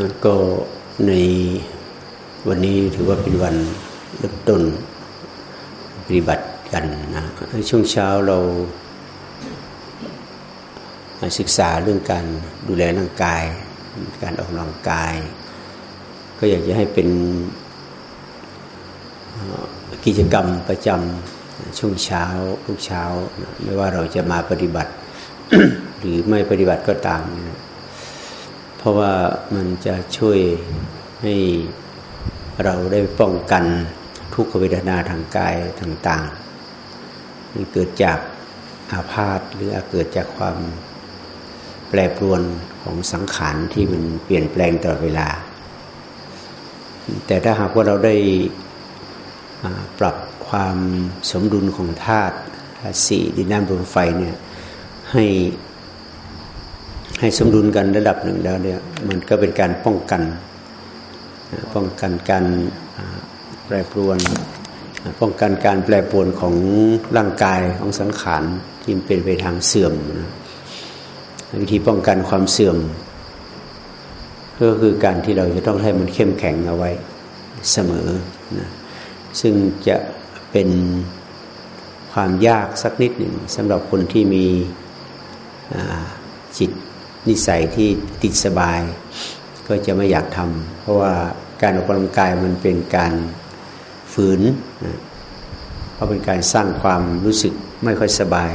แล้วก็ในวันนี้ถือว่าเป็นวันเริ่มต้นปฏิบัติกันนะช่วงเช้าเราศึกษาเรื่องการดูแลร่างกาย การออกกำลังกาย ก็อยากจะให้เป็นกิจกรรมประจำช่วงเช้าทุกเช้า ไม่ว่าเราจะมาปฏิบัติ หรือไม่ปฏิบัติก็ตามนะ ราะว่ามันจะช่วยให้เราได้ป้องกันทุกขเวทนาทางกายต่างๆมันเกิดจากอาพาธหรือเกิดจากความแปรปรวนของสังขารที่มันเปลี่ยนแปลงตลอดเวลา แต่ถ้าหากว่าเราได้ปรับความสมดุลของธาตุสี่ดินน้ำลมไฟเนี่ยให้ ให้สมดุลกันระดับหนึ่งแล้วเนี่ยมันก็เป็นการป้องกัน ป้องกันการแปรปรวน ป้องกันการแปรปรวนของร่างกายของสังขารที่เป็นไปทางเสื่อมนะวิธีป้องกันความเสื่อม ก็คือการที่เราจะต้องให้มันเข้มแข็งเอาไว้เสมอนะซึ่งจะเป็นความยากสักนิดหนึ่งสำหรับคนที่มีจิต นิสัยที่ติดสบาย ก็จะไม่อยากทำเพราะว่าการออกกำลังกายมันเป็นการฝืนนะเพราะเป็นการสร้างความรู้สึกไม่ค่อยสบาย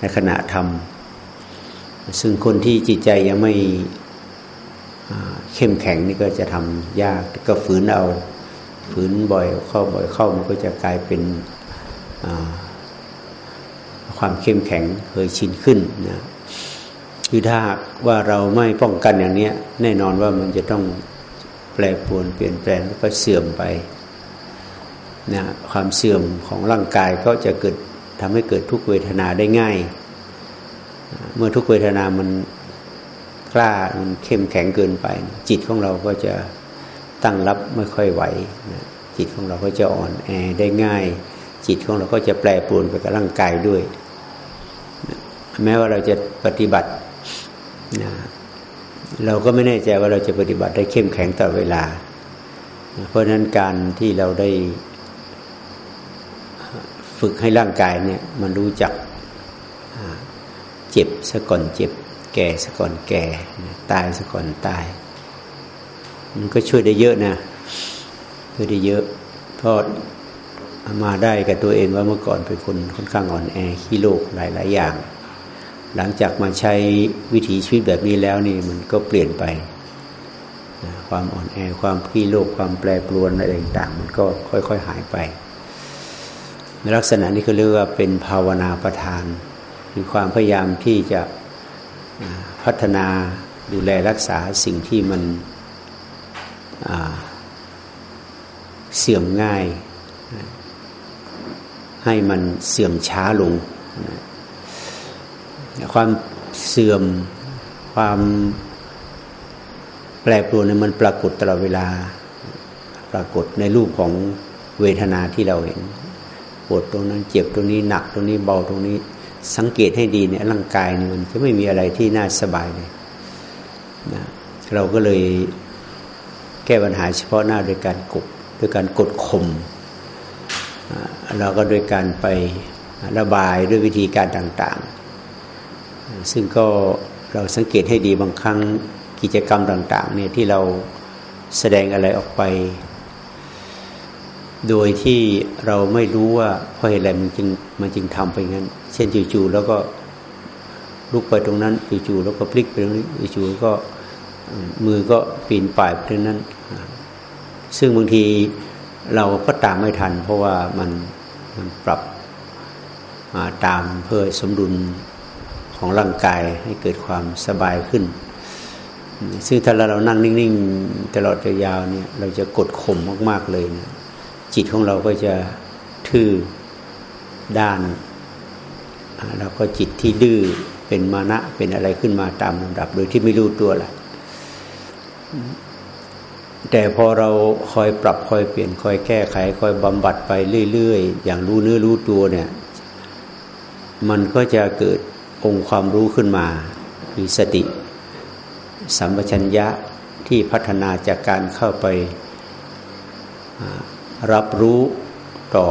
ในขณะทำซึ่งคนที่จิตใจยังไม่เข้มแข็งนี่ก็จะทำยากก็ฝืนเอาฝืนบ่อยเข้าบ่อยเข้ามันก็จะกลายเป็นความเข้มแข็งเคยชินขึ้นนะ คือถ้าว่าเราไม่ป้องกันอย่างนี้แน่นอนว่ามันจะต้องแปรปรวนเปลี่ยนแปลงแล้วก็เสื่อมไปนะความเสื่อมของร่างกายก็จะเกิดทำให้เกิดทุกเวทนาได้ง่าย เมื่อทุกเวทนามันกล้ามันเข้มแข็งเกินไป จิตของเราก็จะตั้งรับไม่ค่อยไหวนะจิตของเราก็จะอ่อนแอได้ง่าย จิตของเราก็จะแปรปรวนไปกับร่างกายด้วย แม้ว่าเราจะปฏิบัติ นะเราก็ไม่แน่ใจว่าเราจะปฏิบัติได้เข้มแข็งต่อเวลา เพราะฉะนั้นการที่เราได้ฝึกให้ร่างกายเนี่ย มันรู้จักเจ็บซะก่อนเจ็บ แก่ซะก่อนแก่ ตายซะก่อนตาย มันก็ช่วยได้เยอะนะช่วยได้เยอะ เพราะมาได้กับตัวเองว่าเมื่อก่อนเป็นคนค่อนข้างอ่อนแอขี้โรคหลายๆอย่าง หลังจากมาใช้วิถีชีวิตแบบนี้แล้วนี่มันก็เปลี่ยนไปความอ่อนแอความขี้โลกความแปรปรวนอะไรต่างๆ มันก็ค่อย ๆ หายไปในลักษณะนี้เขาเรียกว่าเป็นภาวนาประทานคือความพยายามที่จะพัฒนาดูแลรักษาสิ่งที่มันเสื่อมง่าย ให้มันเสื่อมช้าลง ความเสื่อมความแปรปรวนมันปรากฏตลอดเวลา ปรากฏในรูปของเวทนาที่เราเห็นปวดตรงนั้นเจ็บตรงนี้หนักตรงนี้เบาตรงนี้ สังเกตให้ดีเนี่ยร่างกายนี่มันจะไม่มีอะไรที่น่าสบายเลยนะเราก็เลยแก้ปัญหาเฉพาะหน้าโดยการกดโดยการกดข่มเราก็โดยการไประบายด้วยวิธีการต่าง ๆ ซึ่งก็เราสังเกตให้ดีบางครั้งกิจกรรมต่าง ๆ เนี่ยที่เราแสดงอะไรออกไป โดยที่เราไม่รู้ว่าเพราะอะไรมันจึงมันจึงทำไปงั้น เช่นจู่ๆแล้วก็ลุกไปตรงนั้นจู่ๆแล้วก็พลิกไปตรงนี้จู่ๆก็มือก็ปีนป่ายไปตรงนั้น ซึ่งบางทีเราก็ตามไม่ทัน เพราะว่ามันมันปรับตามเพื่อสมดุล ของร่างกายให้เกิดความสบายขึ้น ซึ่งถ้าเรานั่งนิ่งๆ ตลอดระยาวเนี่ย เราจะกดข่มมากๆเลยเนี่ยจิตของเราก็จะทื่อด้าน แล้วก็จิตที่ดื้อเป็นมานะเป็นอะไรขึ้นมาตามลำดับ โดยที่ไม่รู้ตัวแหละแต่พอเราคอยปรับคอยเปลี่ยนคอยแก้ไข คอยบำบัดไปเรื่อย ๆ อย่างรู้เนื้อรู้ตัวเนี่ย มันก็จะเกิด องค์ความรู้ขึ้นมา มีสติ สัมปชัญญะที่พัฒนาจากการเข้าไปรับรู้ต่อ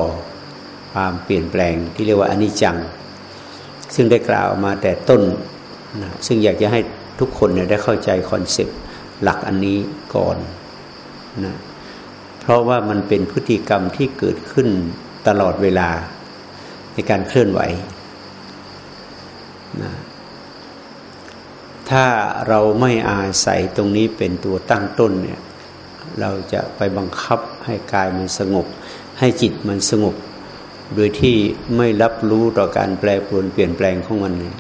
ความเปลี่ยนแปลงที่เรียกว่าอนิจจัง ซึ่งได้กล่าวมาแต่ต้นนะซึ่งอยากจะให้ทุกคนเนี่ยได้เข้าใจคอนเซปต์หลักอันนี้ก่อนนะเพราะว่ามันเป็นพฤติกรรมที่เกิดขึ้นตลอดเวลาในการเคลื่อนไหว นะถ้าเราไม่อาศัยตรงนี้เป็นตัวตั้งต้นเนี่ยเราจะไปบังคับให้กายมันสงบ ให้จิตมันสงบ โดยที่ไม่รับรู้ต่อการแปรปรวนเปลี่ยนแปลงของมันเนี่ย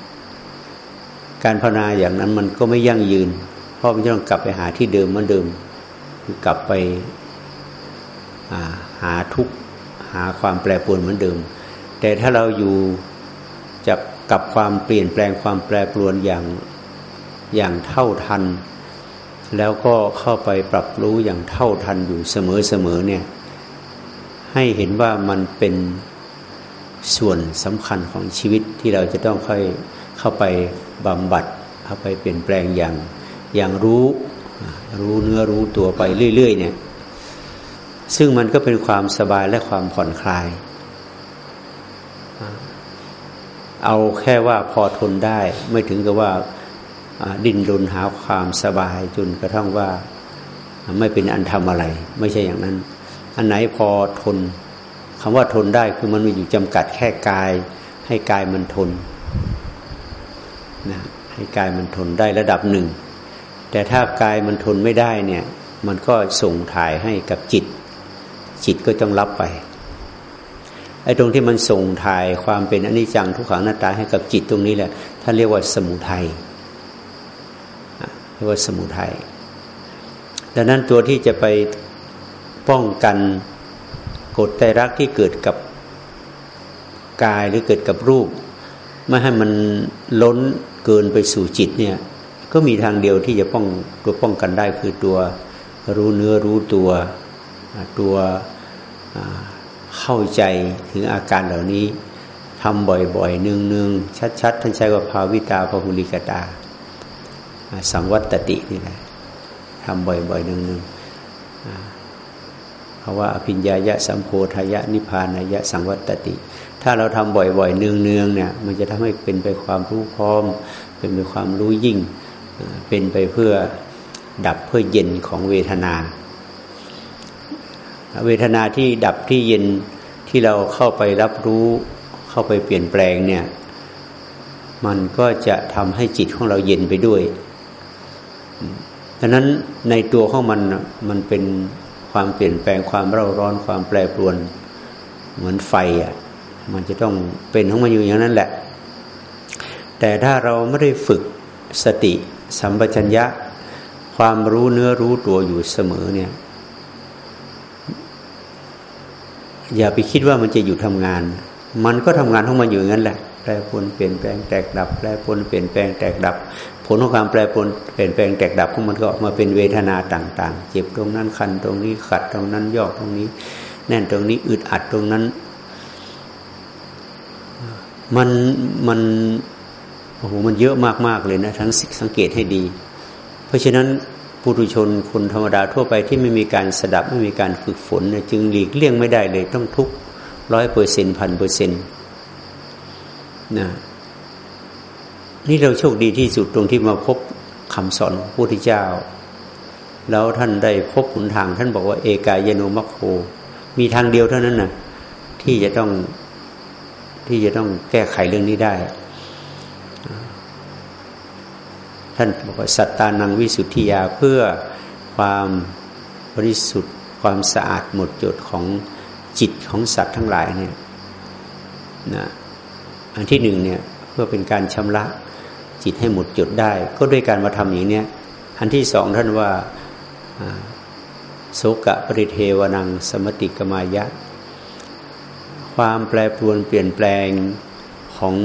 การภาวนาอย่างนั้นมันก็ไม่ยั่งยืน เพราะมันจะต้องกลับไปหาที่เดิมเหมือนเดิมคือกลับไปหาทุกหาความแปรปรวนเหมือนเดิม แต่ถ้าเราอยู่จับ กับความเปลี่ยนแปลงความแปรปรวนอย่างอย่างเท่าทัน แล้วก็เข้าไปปรับรู้อย่างเท่าทันอยู่เสมอๆเนี่ยให้เห็นว่ามันเป็นส่วนสำคัญของชีวิตที่เราจะต้องค่อยเข้าไปบำบัดเข้าไปเปลี่ยนแปลงอย่างอย่างรู้รู้เนื้อรู้ตัวไปเรื่อยๆเนี่ยซึ่งมันก็เป็นความสบายและความผ่อนคลาย เอาแค่ว่าพอทนได้ ไม่ถึงกับว่าดิ้นรนหาความสบายจนกระทั่งว่าไม่เป็นอันทำอะไร ไม่ใช่อย่างนั้น อันไหนพอทนคำว่าทนได้คือมันมีอยู่จำกัดแค่กาย ให้กายมันทนนะให้กายมันทนได้ระดับหนึ่ง แต่ถ้ากายมันทนไม่ได้เนี่ย มันก็ส่งถ่ายให้กับจิต จิตก็ต้องรับไป ไอ้ตรงที่มันส่งถ่ายความเป็นอนิจจังทุกขังหน้าตาให้กับจิตตรงนี้แหละท่านเรียกว่าสมุทัยเรียกว่าสมุทัยดังนั้นตัวที่จะไปป้องกันกฎไตรักที่เกิดกับกายหรือเกิดกับรูป ไม่ให้มันล้นเกินไปสู่จิตเนี่ย ก็มีทางเดียวที่จะป้องตัวป้องกันได้คือตัวรู้เนื้อรู้ตัวตัว เข้าใจถึงอาการเหล่านี้ทำบ่อยๆเนืองๆชัดๆท่านใช้ว่าภาวิตาภุลิกตา สังวัตตินี่แหละทำบ่อยๆเนืองๆเพราะว่าอภิญญายะสัมโพธายะนิพานายะสังวัตติ ถ้าเราทำบ่อยๆเนืองๆเนี่ย มันจะทำให้เป็นไปความรู้พร้อม เป็นไปความรู้ยิ่ง เป็นไปเพื่อดับเพื่อเย็นของเวทนา เวทนาที่ดับที่เย็นที่เราเข้าไปรับรู้ เข้าไปเปลี่ยนแปลงเนี่ย มันก็จะทำให้จิตของเราเย็นไปด้วยดังนั้นในตัวของมันมันเป็นความเปลี่ยนแปลงความเร่าร้อนความแปรปรวน เหมือนไฟอะ มันจะต้องเป็นของมันอยู่อย่างนั้นแหละ แต่ถ้าเราไม่ได้ฝึกสติสัมปชัญญะ ความรู้เนื้อรู้ตัวอยู่เสมอเนี่ย อย่าไปคิดว่ามันจะอยู่ทำงาน มันก็ทำงานของมันอยู่งั้นแหละแปรปรวนเปลี่ยนแปลงแตกดับ แปรปรวนเปลี่ยนแปลงแตกดับ ผลของความแปรปรวนเปลี่ยนแปลงแตกดับของมันก็ออกมาเป็นเวทนาต่าง ๆ เจ็บตรงนั้นคันตรงนี้ขัดตรงนั้นยอกตรงนี้ แน่นตรงนี้อึดอัดตรงนั้น มันมันโอ้โหมันเยอะมากๆเลยนะทั้งสังเกตให้ดี เพราะฉะนั้น ปุถุชนคนธรรมดาทั่วไปที่ไม่มีการสดับไม่มีการฝึกฝนจึงหลีกเลี่ยงไม่ได้เลยต้องทุกร้อยเปอร์เซ็นพันเปอร์เซ็นต์นะนี่เราโชคดีที่สุดตรงที่มาพบคำสอนพระพุทธเจ้า แล้วท่านได้พบหนทาง ท่านบอกว่าเอกายโนมัคโค มีทางเดียวเท่านั้นนะที่จะต้องที่จะต้องแก้ไขเรื่องนี้ได้ ท่านบอกว่าสัตตานังวิสุทธิยาเพื่อความบริสุทธิ์ ความสะอาดหมดจดของจิตของสัตว์ทั้งหลายเนี่ยนะอันที่หนึ่งเนี่ยเพื่อเป็นการชำระจิตให้หมดจดได้ ก็ด้วยการมาทำอย่างนี้อันที่สองท่านว่าโสกะปริเทวนังสมติกมายะ ความแปรปรวนเปลี่ยนแปลงของ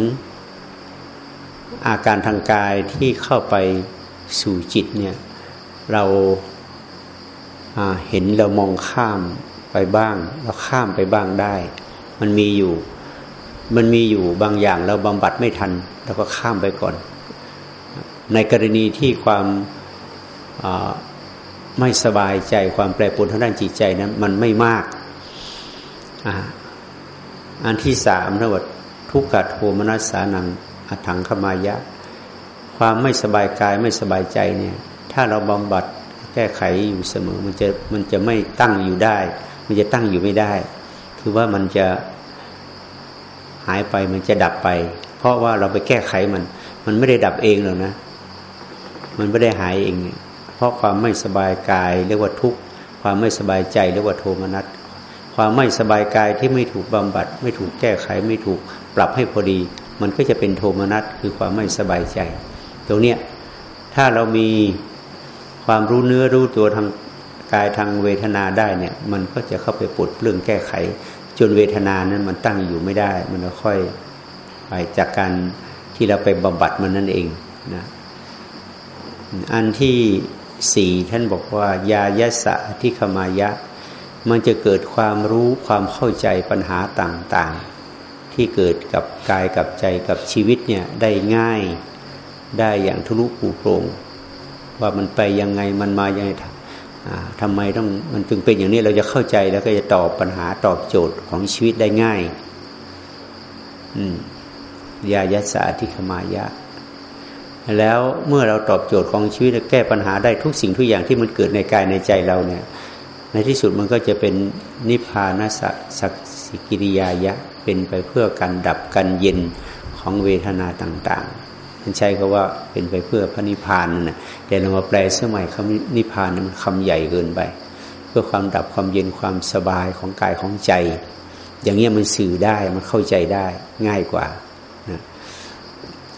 อาการทางกายที่เข้าไปสู่จิตเนี่ยเราเห็นเรามองข้ามไปบ้าง เราข้ามไปบ้างได้ มันมีอยู่ มันมีอยู่บางอย่างเราบำบัดไม่ทันเราก็ข้ามไปก่อน ในกรณีที่ความไม่สบายใจความแปรปรวนทางด้านจิตใจนั้นมันไม่มากอ,อันที่สามนะว่าทุกขโทมนัสสานัง อัถังขมายะ ความไม่สบายกายไม่สบายใจเนี่ย ถ้าเราบำบัดแก้ไขอยู่เสมอ มันจะมันจะไม่ตั้งอยู่ได้ มันจะตั้งอยู่ไม่ได้ คือว่ามันจะหายไปมันจะดับไป เพราะว่าเราไปแก้ไขมัน มันไม่ได้ดับเองหรอกนะ มันไม่ได้หายเอง เพราะความไม่สบายกายเรียกว่าทุกข์ความไม่สบายใจเรียกว่าโทมนัสความไม่สบายกายที่ไม่ถูกบำบัด ไม่ถูกแก้ไขไม่ถูกปรับให้พอดี มันก็จะเป็นโทมนัสคือความไม่สบายใจ ตรงเนี้ยถ้าเรามีความรู้เนื้อรู้ตัวทางกายทางเวทนาได้เนี่ยมันก็จะเข้าไปปลดเปลื้องแก้ไข จนเวทนานั้นมันตั้งอยู่ไม่ได้ มันก็ค่อยไปจากการที่เราไปบำบัดมันนั่นเองนะอันที่สี่ท่านบอกว่ายายะสะที่ขมายะ มันจะเกิดความรู้ความเข้าใจปัญหาต่าง ๆ ที่เกิดกับกายกับใจกับชีวิตเนี่ยได้ง่ายได้อย่างทะลุปูโปรงว่ามันไปยังไงมันมายังไงทำไมต้องมันจึงเป็นอย่างนี้เราจะเข้าใจแล้วก็จะตอบปัญหาตอบโจทย์ของชีวิตได้ง่าย อืมยายาสาธิขมายะ แล้วเมื่อเราตอบโจทย์ของชีวิตแก้ปัญหาได้ทุกสิ่งทุกอย่างที่มันเกิดในกายในใจเราเนี่ย ในที่สุดมันก็จะเป็นนิพพานสักสิกิริยายะ เป็นไปเพื่อการดับกันเย็นของเวทนาต่างๆมันใช้คาว่าเป็นไปเพื่อพระนิพพานนะแต่เรามาแปลสมัยคำนิพพานมันคำใหญ่เกินไป เพื่อความดับความเย็นความสบายของกายของใจ อย่างเงี้ยมันสื่อได้มันเข้าใจได้ง่ายกว่านะ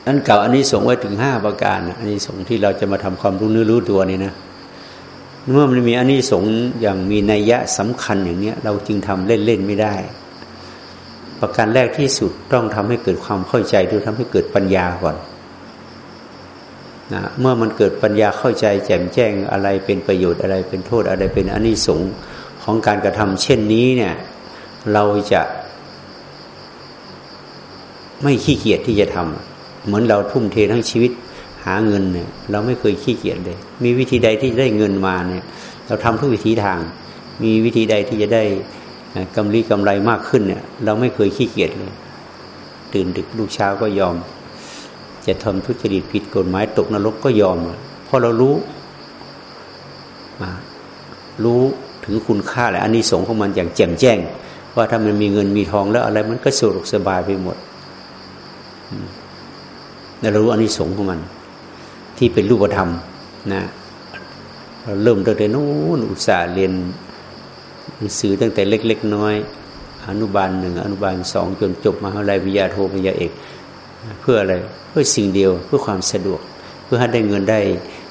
อันเก่าอันนี้ส่งไว้ถึงห้าประการอันนี้ส่งที่เราจะมาทำความรู้เนื้อรู้ตัวนี่นะเมื่อมันมีอันนี้สงอย่างมีนัยยะสำคัญอย่างเนี้ยเราจึงทำเล่นๆไม่ได้ ประการแรกที่สุดต้องทำให้เกิดความเข้าใจด้วยทำให้เกิดปัญญาก่อนนะเมื่อมันเกิดปัญญาเข้าใจ แจ่มแจ้งอะไรเป็นประโยชน์อะไรเป็นโทษอะไรเป็นอันนี้สงของการกระทำเช่นนี้เนี่ย เราจะไม่ขี้เกียจที่จะทำเหมือนเราทุ่มเททั้งชีวิตหาเงินเนี่ย เราไม่เคยขี้เกียจเลย มีวิธีใดที่จะได้เงินมาเนี่ย เราทำทุกวิธีทาง มีวิธีใดที่จะได้ กำไรกำไรมากขึ้นเนี่ย เราไม่เคยขี้เกียจเลย ตื่นดึกลูกเช้าก็ยอม จะทำทุจริตผิดกฎหมายตกนรกก็ยอมเพราะเรารู้รู้ถึงคุณค่าและอันนี้สงของมันอย่างแจ่มแจ้ง ว่าถ้ามันมีเงินมีทองแล้วอะไรมันก็สะดวกสบายไปหมดเรารู้อันนี้สงของมัน ที่เป็นรูปธรรมนะเราเริ่มตั้งแต่นู้นอุตส่าห์เรียน หนังสือตั้งแต่เล็ก ๆ น้อย อนุบาลหนึ่งอนุบาลสองจนจบมาอะไรวิทยาโทวิทยาเอก เพื่ออะไรเพื่อสิ่งเดียวเพื่อความสะดวก เพื่อให้ได้เงินได้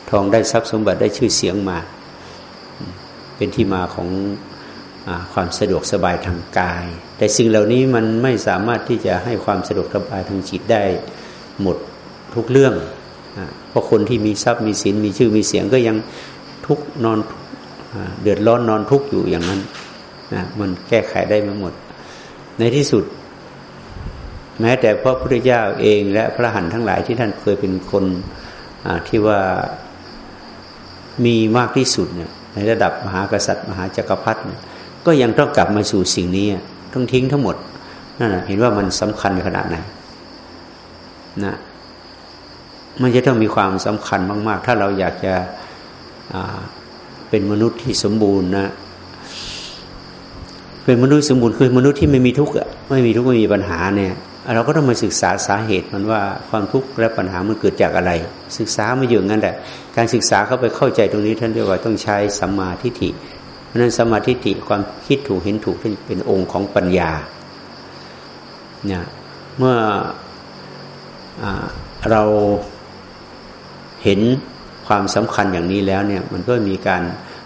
ทองได้ทรัพย์สมบัติได้ชื่อเสียงมา เป็นที่มาของอความสะดวกสบายทางกาย แต่สิ่งเหล่านี้มันไม่สามารถที่จะให้ความสะดวกสบายทางจิตได้หมดทุกเรื่องเพราะคนที่มีทรัพย์มีสินมีชื่อมีเสียงก็ยังทุกนอน เดือดร้อนนอนทุกข์อยู่อย่างนั้นนะมันแก้ไขได้ไม่หมด ในที่สุด แม้แต่พระพุทธเจ้าเองและพระหันทั้งหลายที่ท่านเคยเป็นคนที่ว่ามีมากที่สุดเนี่ยในระดับมหากษัตริย์มหาจักรพรรดิก็ยังต้องกลับมาสู่สิ่งนี้ต้องทิ้งทั้งหมดนั่นเห็นว่ามันสำคัญขนาดไหนนะมันจะต้องมีความสำคัญมาก ๆ ถ้าเราอยากจะ เป็นมนุษย์ที่สมบูรณ์นะ เป็นมนุษย์สมบูรณ์คือมนุษย์ที่ไม่มีทุกข์ไม่มีทุกข์ไม่มีปัญหาเนี่ย เราก็ต้องมาศึกษาสาเหตุมันว่าความทุกข์และปัญหามันเกิดจากอะไร ศึกษามาอยู่งั้นแหละการศึกษาเข้าไปเข้าใจตรงนี้ท่านเรียกว่าต้องใช้สัมมาทิฏฐิเพราะนั้นสัมมาทิฏฐิความคิดถูกเห็นถูกเป็นองค์ของปัญญาเนี่ยเมื่ออเราเห็นความสำคัญอย่างนี้แล้วเนี่ยมันก็มีการ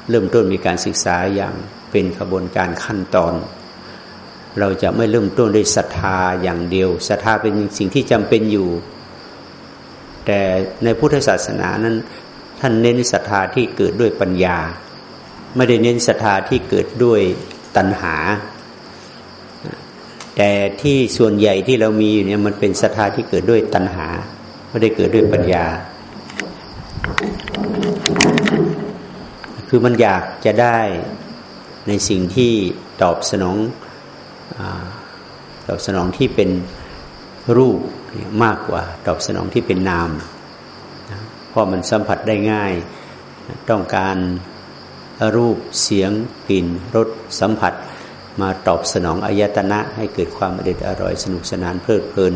เริ่มต้นมีการศึกษาอย่างเป็นขบวนการขั้นตอน เราจะไม่เริ่มต้นด้วยศรัทธาอย่างเดียวศรัทธาเป็นสิ่งที่จำเป็นอยู่ แต่ในพุทธศาสนานั้น ท่านเน้นศรัทธาที่เกิดด้วยปัญญา ไม่ได้เน้นศรัทธาที่เกิดด้วยตัณหา แต่ที่ส่วนใหญ่ที่เรามีอยู่เนี่ยมันเป็นศรัทธาที่เกิดด้วยตัณหาไม่ได้เกิดด้วยปัญญา คือมันอยากจะได้ในสิ่งที่ตอบสนองอตอบสนองที่เป็นรูปมากกว่า ตอบสนองที่เป็นนามเพราะมันสัมผัสได้ง่าย ต้องการรูปเสียงกลิ่นรสสัมผัส มาตอบสนองอายตนะให้เกิดความอเด็ดอร่อยสนุกสนานเพลิดเพลิน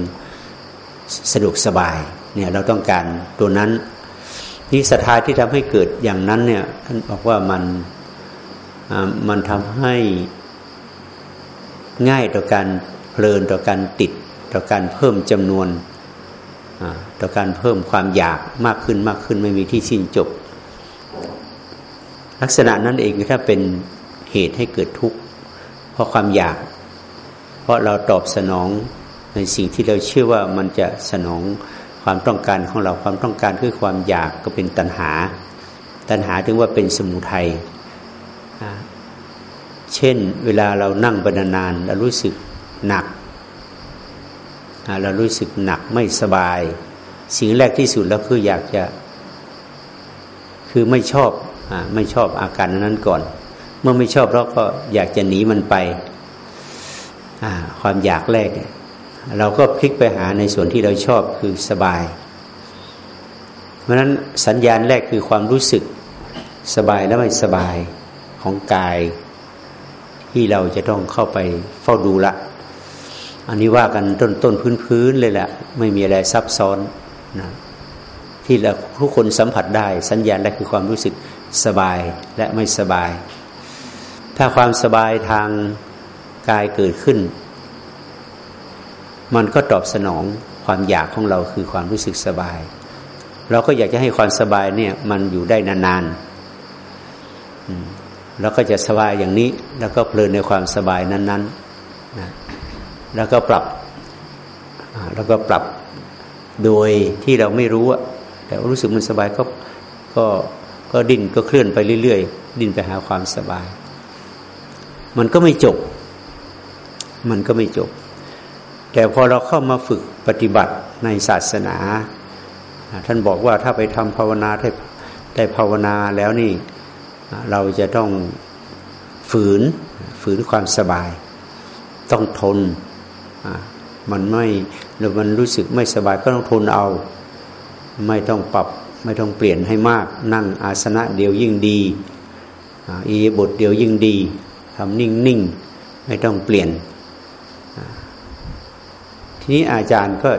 สะดวกสบายเนี่ยเราต้องการตัวนั้น นี่ศรัทธาที่ทำให้เกิดอย่างนั้นเนี่ยท่านบอกว่ามันมันทำให้ง่ายต่อการเพลินต่อการติด ต่อการเพิ่มจำนวนต่อการเพิ่มความอยากมากขึ้นมากขึ้นไม่มีที่สิ้นจบ ลักษณะนั้นเองถ้าเป็นเหตุให้เกิดทุกข์เพราะความอยาก เพราะเราตอบสนองในสิ่งที่เราเชื่อว่ามันจะสนอง ความต้องการของเราความต้องการคือความอยากก็เป็นตัณหา ตัณหาถึงว่าเป็นสมุทัยเช่นเวลาเรานั่งบรรนานเรารู้สึกหนัก เรารู้สึกหนักไม่สบาย สิ่งแรกที่สุดแล้วคืออยากจะ คือไม่ชอบอไม่ชอบอาการนั้นก่อน เมื่อไม่ชอบเราก็อยากจะหนีมันไปความอยากแรก เราก็พลิกไปหาในส่วนที่เราชอบคือสบาย เพราะฉะนั้นสัญญาณแรกคือความรู้สึกสบายและไม่สบายของกาย ที่เราจะต้องเข้าไปเฝ้าดูละ อันนี้ว่ากันต้นต้นพื้นพื้นเลยแหละไม่มีอะไรซับซ้อนนะที่เราทุกคนสัมผัสได้ สัญญาณแรกคือความรู้สึกสบายและไม่สบาย ถ้าความสบายทางกายเกิดขึ้น มันก็ตอบสนองความอยากของเราคือความรู้สึกสบาย เราก็อยากจะให้ความสบายเนี่ย มันอยู่ได้นานๆแล้วก็จะสบายอย่างนี้ แล้วก็เพลินในความสบายนั้นๆนะแล้วก็ปรับแล้วก็ปรับโดยที่เราไม่รู้แต่รู้สึกมันสบายก็ก็ก็ดิ้นก็เคลื่อนไปเรื่อยๆ ดิ้นไปหาความสบาย มันก็ไม่จบ มันก็ไม่จบ แต่พอเราเข้ามาฝึกปฏิบัติในศาสนา ท่านบอกว่าถ้าไปทำภาวนาได้ได้ภาวนาแล้วนี่เราจะต้องฝืนฝืนความสบาย ต้องทนมันไม่หรือมันรู้สึกไม่สบายก็ต้องทนเอา ไม่ต้องปรับไม่ต้องเปลี่ยนให้มาก นั่งอาสนะเดียวยิ่งดีอีบทเดียวยิ่งดีทำนิ่งๆ ไม่ต้องเปลี่ยน ทีนี้อาจารย์ก็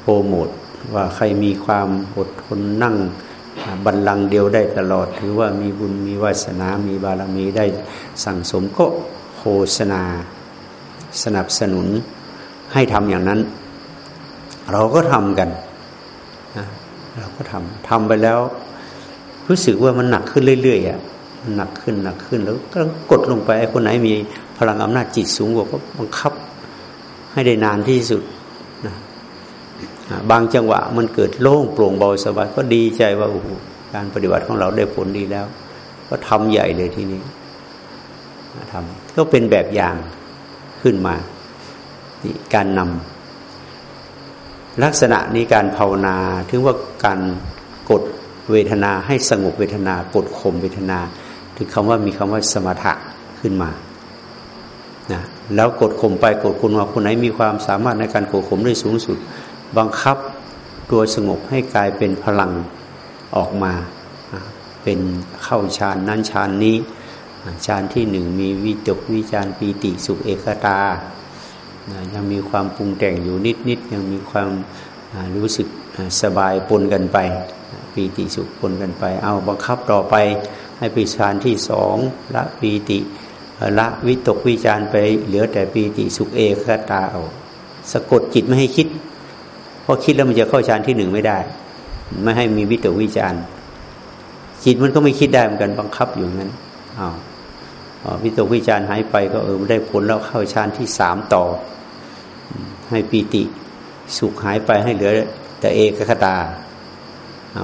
โปรโมทว่าใครมีความอดทนนั่งบันลังเดียวได้ตลอด ถือว่ามีบุญมีวาสนา มีบารมีได้สั่งสมก็โฆษณาสนับสนุนให้ทำอย่างนั้น เราก็ทำกันเราก็ทำทำไปแล้ว รู้สึกว่ามันหนักขึ้นเรื่อยๆอะมันหนักขึ้นหนักขึ้นแล้วก็กดลงไปไอ้คนไหนมีพลังอำนาจจิตสูงกว่าก็บังคับ ให้ได้นานที่สุดนะบางจังหวะมันเกิดโล่งโปร่งเบาสบายก็ดีใจว่าโอ้โการปฏิบัติของเราได้ผลดีแล้ว ก็ทำใหญ่เลยทีนี้ทำก็เป็นแบบอย่างขึ้นมาการนำลักษณะนี้การภาวนาถึงว่าการกดเวทนาให้สงบเวทนากดข่มเวทนา ถึงคำว่ามีคำว่าสมถะขึ้นมา นะแล้วกดข่มไปกดคุณว่าคนไหนมีความสามารถในการกดข่มได้สูงสุด บังคับตัวสงบให้กลายเป็นพลังออกมา เป็นเข้าฌานนั้นฌานนี้ฌานที่หนึ่งมีวิจกวิจารปีติสุขเอกตายังมีความปรุงแต่งอยู่นิดนิดยังมีความรู้สึกสบายปนกันไป ปีติสุขปนกันไป เอาบังคับต่อไปให้ไปฌานที่สองละปีติ ละวิตกวิจารไปเหลือแต่ปีติสุขเอกคตาเอาสะกดจิตไม่ให้คิด เพราะคิดแล้วมันจะเข้าฌานที่หนึ่งไม่ได้ ไม่ให้มีวิตกวิจารจิตมันก็ไม่คิดได้เหมือนกันบังคับอยู่งั้นอ้าววิตกวิจารหายไปก็เออได้ผลแล้วเข้าฌานที่สามต่อ ให้ปีติสุขหายไปให้เหลือ แต่เอกคตา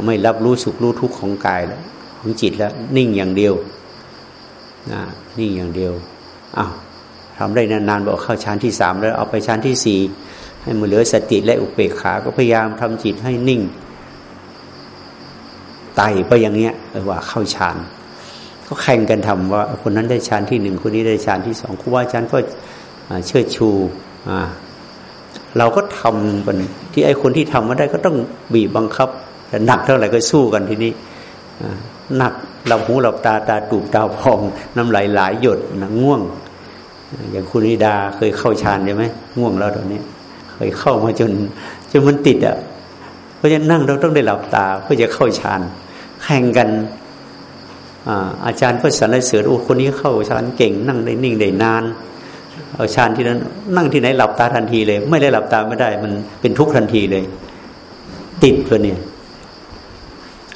ไม่รับรู้สุขรู้ทุกข์ของกายแล้วของจิตแล้วนิ่งอย่างเดียว นะนิ่งอย่างเดียวอ้าวทำได้นานๆบอกเข้าชั้นที่สามแล้วเอาไปชั้นที่สี่ให้มันเหลือสติและอุเบกขา ก็พยายามทำจิตให้นิ่งไต่ไปอย่างเนี้ยเออว่าเข้าฌานก็แข่งกันทำว่า คนนั้นได้ฌานที่หนึ่งคนนี้ได้ฌานที่สองครูบาอาจารย์ก็เชิดชูเราก็ทำกันที่ไอ้คนที่ทำมาได้ก็ต้องบีบบังคับแต่หนักเท่าไหร่ก็สู้กันทีนี้หนัก เราหูเราตาตาตูบตาพอง น้ำไหลหลายหยดนะง่วง อย่างคุณนิดาเคยเข้าฌานใช่ไหมง่วงแล้วตอนนี้ เคยเข้ามาจนจนมันติดอะเพราะฉะนั้นนั่งเราต้องได้หลับตาเพื่อจะเข้าฌานแข่งกันอาจารย์ก็สรรเสริญโอ้คนนี้เข้าฌานเก่ง นั่งได้นิ่งได้นานเอาฌานที่นั้น นั่งที่ไหนหลับตาทันทีเลย ไม่ได้หลับตาไม่ได้ มันเป็นทุกข์ทันทีเลย ติดเพื่อเนี่ย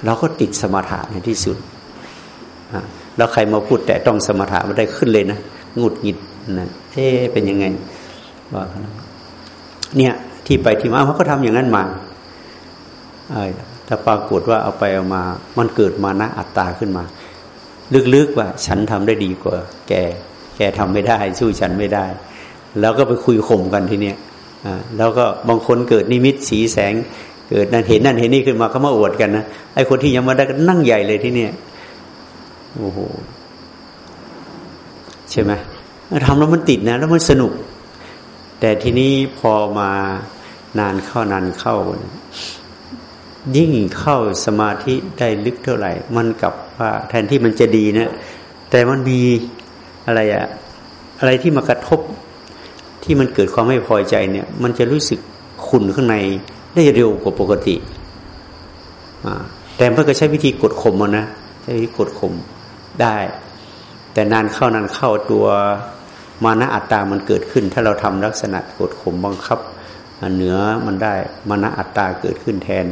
เราก็ติดสมถะในที่สุด แล้วใครมาพูดแต่ต้องสมถะไม่ได้ขึ้นเลยนะงุดหงิดนะเอ๊เป็นยังไงว่าเนี่ยที่ไปที่มาเขาก็ทำอย่างนั้นมาถ้าปรากฏว่าเอาไปเอามา มันเกิดมานะอัตตาขึ้นมา ลึกๆว่าฉันทำได้ดีกว่า แก แกทำไม่ได้ สู้ฉันไม่ได้ แล้วก็ไปคุยข่มกันทีเนี้ยแล้วก็บางคนเกิดนิมิตสีแสง เกิดนั่นเห็นนั่นเห็นนี่ขึ้นมาเขามาอวดกันนะไอ้คนที่ยังมาได้ก็นั่งใหญ่เลยที่เนี้ย โอ้โหใช่ไหมทำแล้วมันติดนะ แล้วมันสนุก แต่ทีนี้พอมานานเข้านานเข้า ยิ่งเข้าสมาธิได้ลึกเท่าไหร่ มันกลับว่าแทนที่มันจะดีนะ แต่มันมีอะไรอะอะไรที่มากระทบที่มันเกิดความไม่พอใจเนี่ย มันจะรู้สึกขุ่นข้างในได้เร็วกว่าปกติแต่เพื่อก็ใช้วิธีกดข่มมันนะใช้วิธีกดข่ม ได้ แต่นานเข้านานเข้าตัวมานะอัตตามันเกิดขึ้น ถ้าเราทำลักษณะกดข่มบังคับเหนือมันได้มานะอัตตาเกิดขึ้นแทน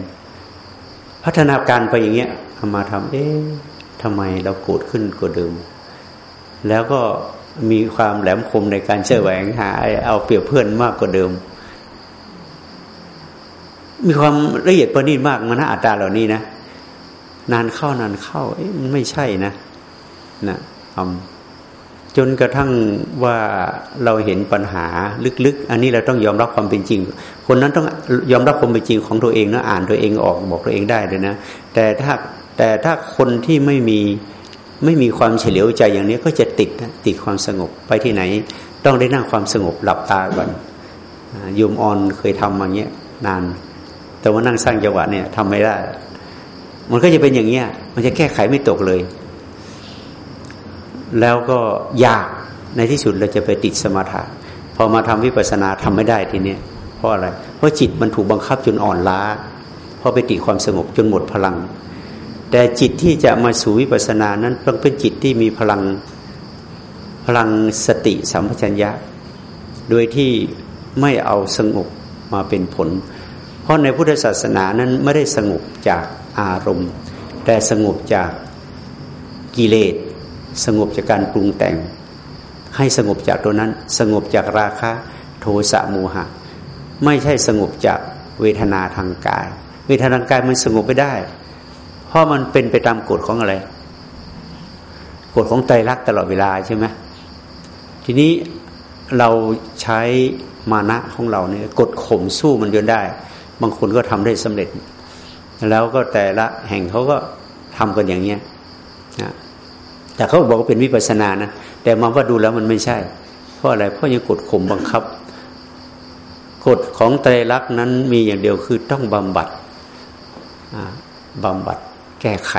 พัฒนาการไปอย่างเงี้ยเอามาทำเอ๊ะทำไมเราโกรธขึ้นกว่าเดิม แล้วก็มีความแหลมคมในการเชื่อแหวงหาเอาเปรียบเพื่อนมากกว่าเดิม มีความละเอียดประณีตมากมานะอัตตาเหล่านี้นะนานเข้านานเข้าเอ๊ะมันไม่ใช่นะ นะทำจนกระทั่งว่าเราเห็นปัญหาลึกๆ อันนี้เราต้องยอมรับความเป็นจริง คนนั้นต้องยอมรับความเป็นจริงของตัวเองนะอ่านตัวเองออกบอกตัวเองได้เลยนะ แต่ถ้าแต่ถ้าคนที่ไม่มีไม่มีความเฉลียวใจอย่างนี้ก็จะติดติดความสงบไปที่ไหน ต้องได้นั่งความสงบหลับตาก่อนโยมออนเคยทำมาเงี้ยนาน แต่ว่านั่งสร้างจังหวะเนี่ยทำไม่ได้ มันก็จะเป็นอย่างเงี้ย มันจะแก้ไขไม่ตกเลย แล้วก็ยากในที่สุดเราจะไปติดสมาธิพอมาทำวิปัสสนาทำไม่ได้ทีเนี้ยเพราะอะไร เพราะจิตมันถูกบังคับจนอ่อนล้าเพราะไปติดความสงบจนหมดพลัง แต่จิตที่จะมาสู่วิปัสสนานั้นต้องเป็นจิตที่มีพลังพลังสติสัมปชัญญะ โดยที่ไม่เอาสงบมาเป็นผล เพราะในพุทธศาสนานั้นไม่ได้สงบจากอารมณ์ แต่สงบจากกิเลส สงบจากการปรุงแต่ง ให้สงบจากตัวนั้น สงบจากราคะโทสะโมหะ ไม่ใช่สงบจากเวทนาทางกาย เวทนาทางกายมันสงบไม่ได้ เพราะมันเป็นไปตามกฎของอะไรกฎของไตรลักษณ์ตลอดเวลาใช่ไหมทีนี้เราใช้มานะของเราเนี่ยกดข่มสู้มันจนได้ บางคนก็ทำได้สำเร็จ แล้วก็แต่ละแห่งเขาก็ทำกันอย่างเนี้ย แต่เขาบอกว่าเป็นวิปัสสนานะ แต่มาว่าดูแล้วมันไม่ใช่ เพราะอะไร เพราะยังกดข่มบังคับ กฎของไตรลักษณ์นั้นมีอย่างเดียวคือต้องบำบัดบำบัด แก้ไข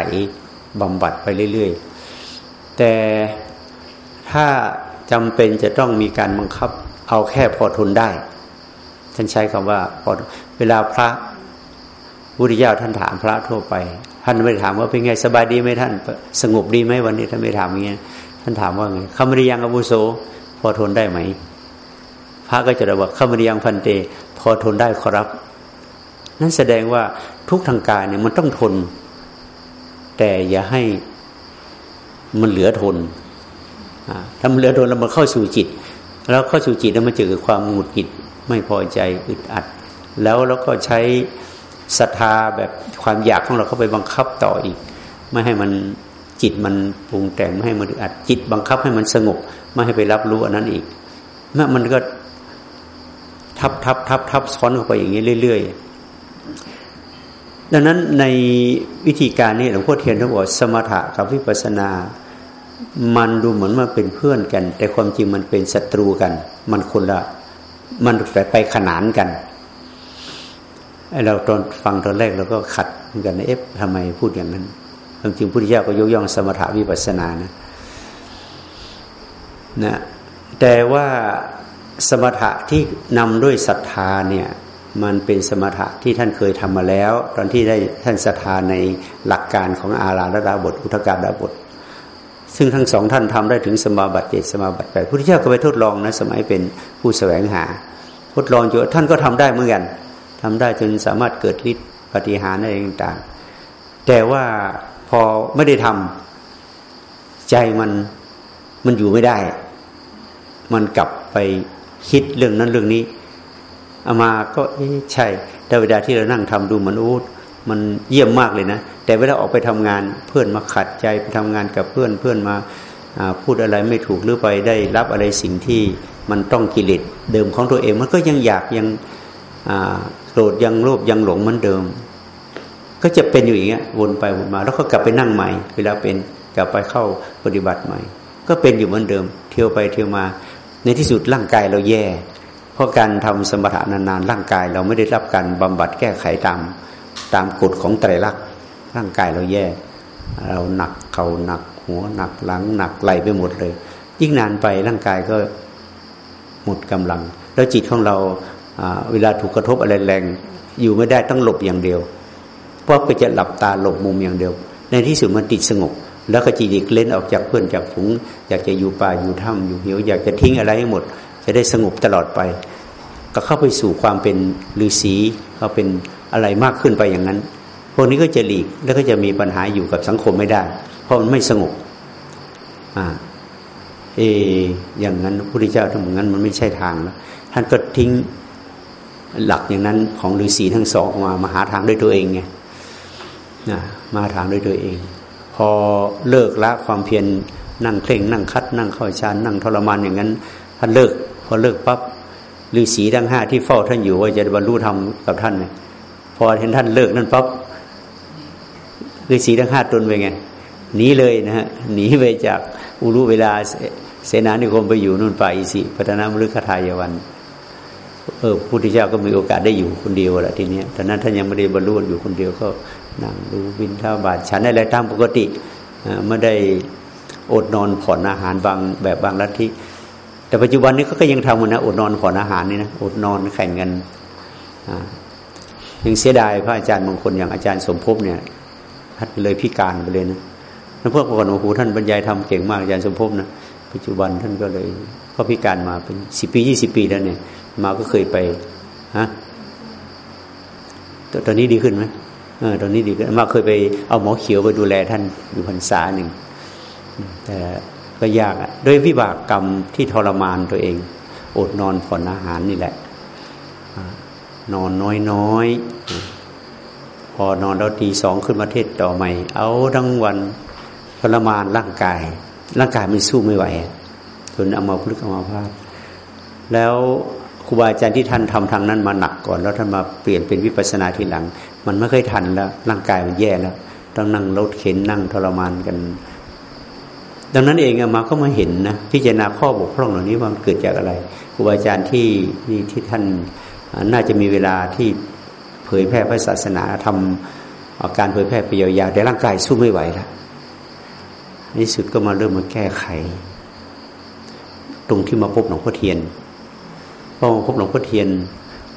บำบัดไปเรื่อยๆ แต่ถ้าจำเป็นจะต้องมีการบังคับ เอาแค่พอทนได้ ท่านใช้คำว่าพอเวลาพระพุทธเจ้าท่านถามพระทั่วไป ท่านไม่ถามว่าเป็นไงสบายดีไหมท่าน สงบดีไหมวันนี้ท่านไม่ถามอย่างเงี้ยท่านถามว่าไงคำริยังอบุโสพอทนได้ไหม พระก็จะบอกข้ามริยังพันเต พอทนได้ขอรับ นั่นแสดงว่าทุกทางกายเนี่ยมันต้องทน แต่อย่าให้มันเหลือทนถ้ามันเหลือทนแล้วมันเข้าสู่จิต แล้วเข้าสู่จิตแล้วมันเจอความหงุดหงิดไม่พอใจอึดอัด แล้วเราก็ใช้ ศรัทธาแบบความอยากของเราเข้าไปบังคับต่ออีก ไม่ให้มันจิตมันปรุงแต่งไม่ให้มันอัดจิตบังคับให้มันสงบไม่ให้ไปรับรู้อันนั้นอีกแม้มันก็ทับทับทับทับซ้อนเข้าไปอย่างนี้เรื่อย ๆ ดังนั้นในวิธีการนี้หลวงพ่อเทียนท่านบอกสมถะกับวิปัสสนา มันดูเหมือนมันเป็นเพื่อนกัน แต่ความจริงมันเป็นศัตรูกัน มันคนละมันไปขนานกัน เราตอนฟังตอนแรกเราก็ขัดเหมือนกันนะเอ๊ะทำไมพูดอย่างนั้นความจริงพุทธเจ้าก็ยกย่องสมถะวิปัสสนานะนะแต่ว่าสมถะที่นำด้วยศรัทธาเนี่ยมันเป็นสมถะที่ท่านเคยทำมาแล้ว ตอนที่ได้ท่านศรัทธาในหลักการของอาราระดาบทอุทกาดาบท ซึ่งทั้งสองท่านทำได้ถึงสมาบัติเจ็ดสมาบัติแปดพุทธเจ้าก็ไปทดลองนะสมัยเป็นผู้แสวงหา ทดลองอยู่ท่านก็ทำได้เหมือนกัน ทำได้จนสามารถเกิดฤทธิ์ปฏิหารอะไรต่างๆ แต่ว่าพอไม่ได้ทำใจมันมันอยู่ไม่ได้ มันกลับไปคิดเรื่องนั้นเรื่องนี้อามาก็ใช่แต่เวลาที่เรานั่งทำดูมันอู้มันเยี่ยมมากเลยนะ แต่เวลาออกไปทำงานเพื่อนมาขัดใจไปทำงานกับเพื่อนเพื่อนมาพูดอะไรไม่ถูกหรือไปได้รับอะไรสิ่งที่มันต้องกิเลสเดิมของตัวเอง มันก็ยังอยากยัง โกรธยังโลภยังหลงเหมือนเดิม ก็จะเป็นอยู่อย่างเงี้ยวนไปวนมา แล้วก็กลับไปนั่งใหม่ เวลาเป็นกลับไปเข้าปฏิบัติใหม่ ก็เป็นอยู่เหมือนเดิม เที่ยวไปเที่ยวมา ในที่สุดร่างกายเราแย่ เพราะการทำสมถะนานๆร่างกายเราไม่ได้รับการบำบัดแก้ไขตามตามกฎของไตรลักษณ์ร่างกายเราแย่ เราหนักเขาหนัก หัวหนักหลังหนักไหลไปหมดเลย ยิ่งนานไปร่างกายก็หมดกำลัง แล้วจิตของเรา เวลาถูกกระทบอะไรแรง อยู่ไม่ได้ต้องหลบอย่างเดียว เพราะก็จะหลับตาหลบมุมอย่างเดียว ในที่สุดมันติดสงบ แล้วก็จีดิกเล่นออกจากเพื่อนจากฝูง อยากจะอยู่ป่าอยู่ถ้ำอยู่เหวอยากจะทิ้งอะไรให้หมด จะได้สงบตลอดไป ก็เข้าไปสู่ความเป็นฤาษีเขาเป็นอะไรมากขึ้นไปอย่างนั้น พวกนี้ก็จะหลีกแล้วก็จะมีปัญหาอยู่กับสังคมไม่ได้ เพราะมันไม่สงบอ่าเอ อย่างนั้นพระพุทธเจ้าทำอย่างนั้นมันไม่ใช่ทางแล้วท่านก็ทิ้ง หลักอย่างนั้นของฤาษีทั้งสองมามาหาทางด้วยตัวเองไงนะมาทางด้วยตัวเอง พอเลิกละความเพียรนั่งเคร่งนั่งคัด นั่งเข้าฌานนั่งทรมานอย่างนั้นท่านเลิก พอเลิกปั๊บฤาษีทั้งห้าที่เฝ้าท่านอยู่ว่าจะบรรลุธรรมกับท่านเนี่ยพอเห็นท่านเลิกนั่นปั๊บฤาษีทั้งห้าตนไปไงหนีเลยนะฮะหนีไปจากอุรุเวลาเสนานิคมไปอยู่นู่นไปอีสิพัฒนามฤคทายวัน เออพุทธเจ้าก็มีโอกาสได้อยู่คนเดียวแหละทีนี้ตอนนั้นท่านยังไม่ได้บรรลุอยู่คนเดียวก็นั่งดูวินท่าบาทฉันอะไรตามปกติไม่ได้อดนอนผ่อนอาหารบางแบบบางลัทธิแต่ปัจจุบันนี้ก็ยังทำนะอดนอนผ่อนอาหารนี่นะอดนอนแข่งกันยังเสียดายพระอาจารย์บางคนอย่างอาจารย์สมภพเนี่ยท่านเลยพิการไปเลยนะแล้วพวกก่อนโอ้โหท่านบรรยายทำเก่งมากอาจารย์สมภพนะปัจจุบันท่านก็เลยก็พิการมาเป็นสิบปียี่สิบปีแล้วเนี่ย มาก็เคยไปฮะตอนนี้ดีขึ้นไหมออตอนนี้ดีขึ้นมาเคยไปเอาหมอเขียวไปดูแลท่านอยู่พรรษาหนึ่งแต่ก็ยากอะด้วยวิบากกรรมที่ทรมานตัวเอง อดนอนผ่อนอาหารนี่แหละ นอนน้อยน้อยพอนอนแล้วตีสองขึ้นมาเทศต่อใหม่ เอาทั้งวันทรมานร่างกาย ร่างกายมันสู้ไม่ไหวจนเอามาพลึกเอามาพาดแล้ว รูบาอาจารย์ที่ท่านทำทางนั้นมาหนักก่อน แล้วท่านมาเปลี่ยนเป็นวิปัสนาทีหลัง มันไม่เคยทันแล้วร่างกายมันแย่แล้วต้องนั่งรถเข็นนั่งทรมานกัน ดังนั้นเองมาก็มาเห็นนะพิจารณาข้อบกพร่องเหล่านี้ว่ามันเกิดจากอะไรครูบาอาจารย์ที่ที่ที่ท่านน่าจะมีเวลาที่เผยแพร่พระศาสนาทำการเผยแพร่ไปยาวๆแต่ร่างกายสู้ไม่ไหวแล้วในสุดก็มาเริ่มมาแก้ไข ตรงที่มาพบหลวงพ่อเทียน พอมาพบหลวงพ่อเทียน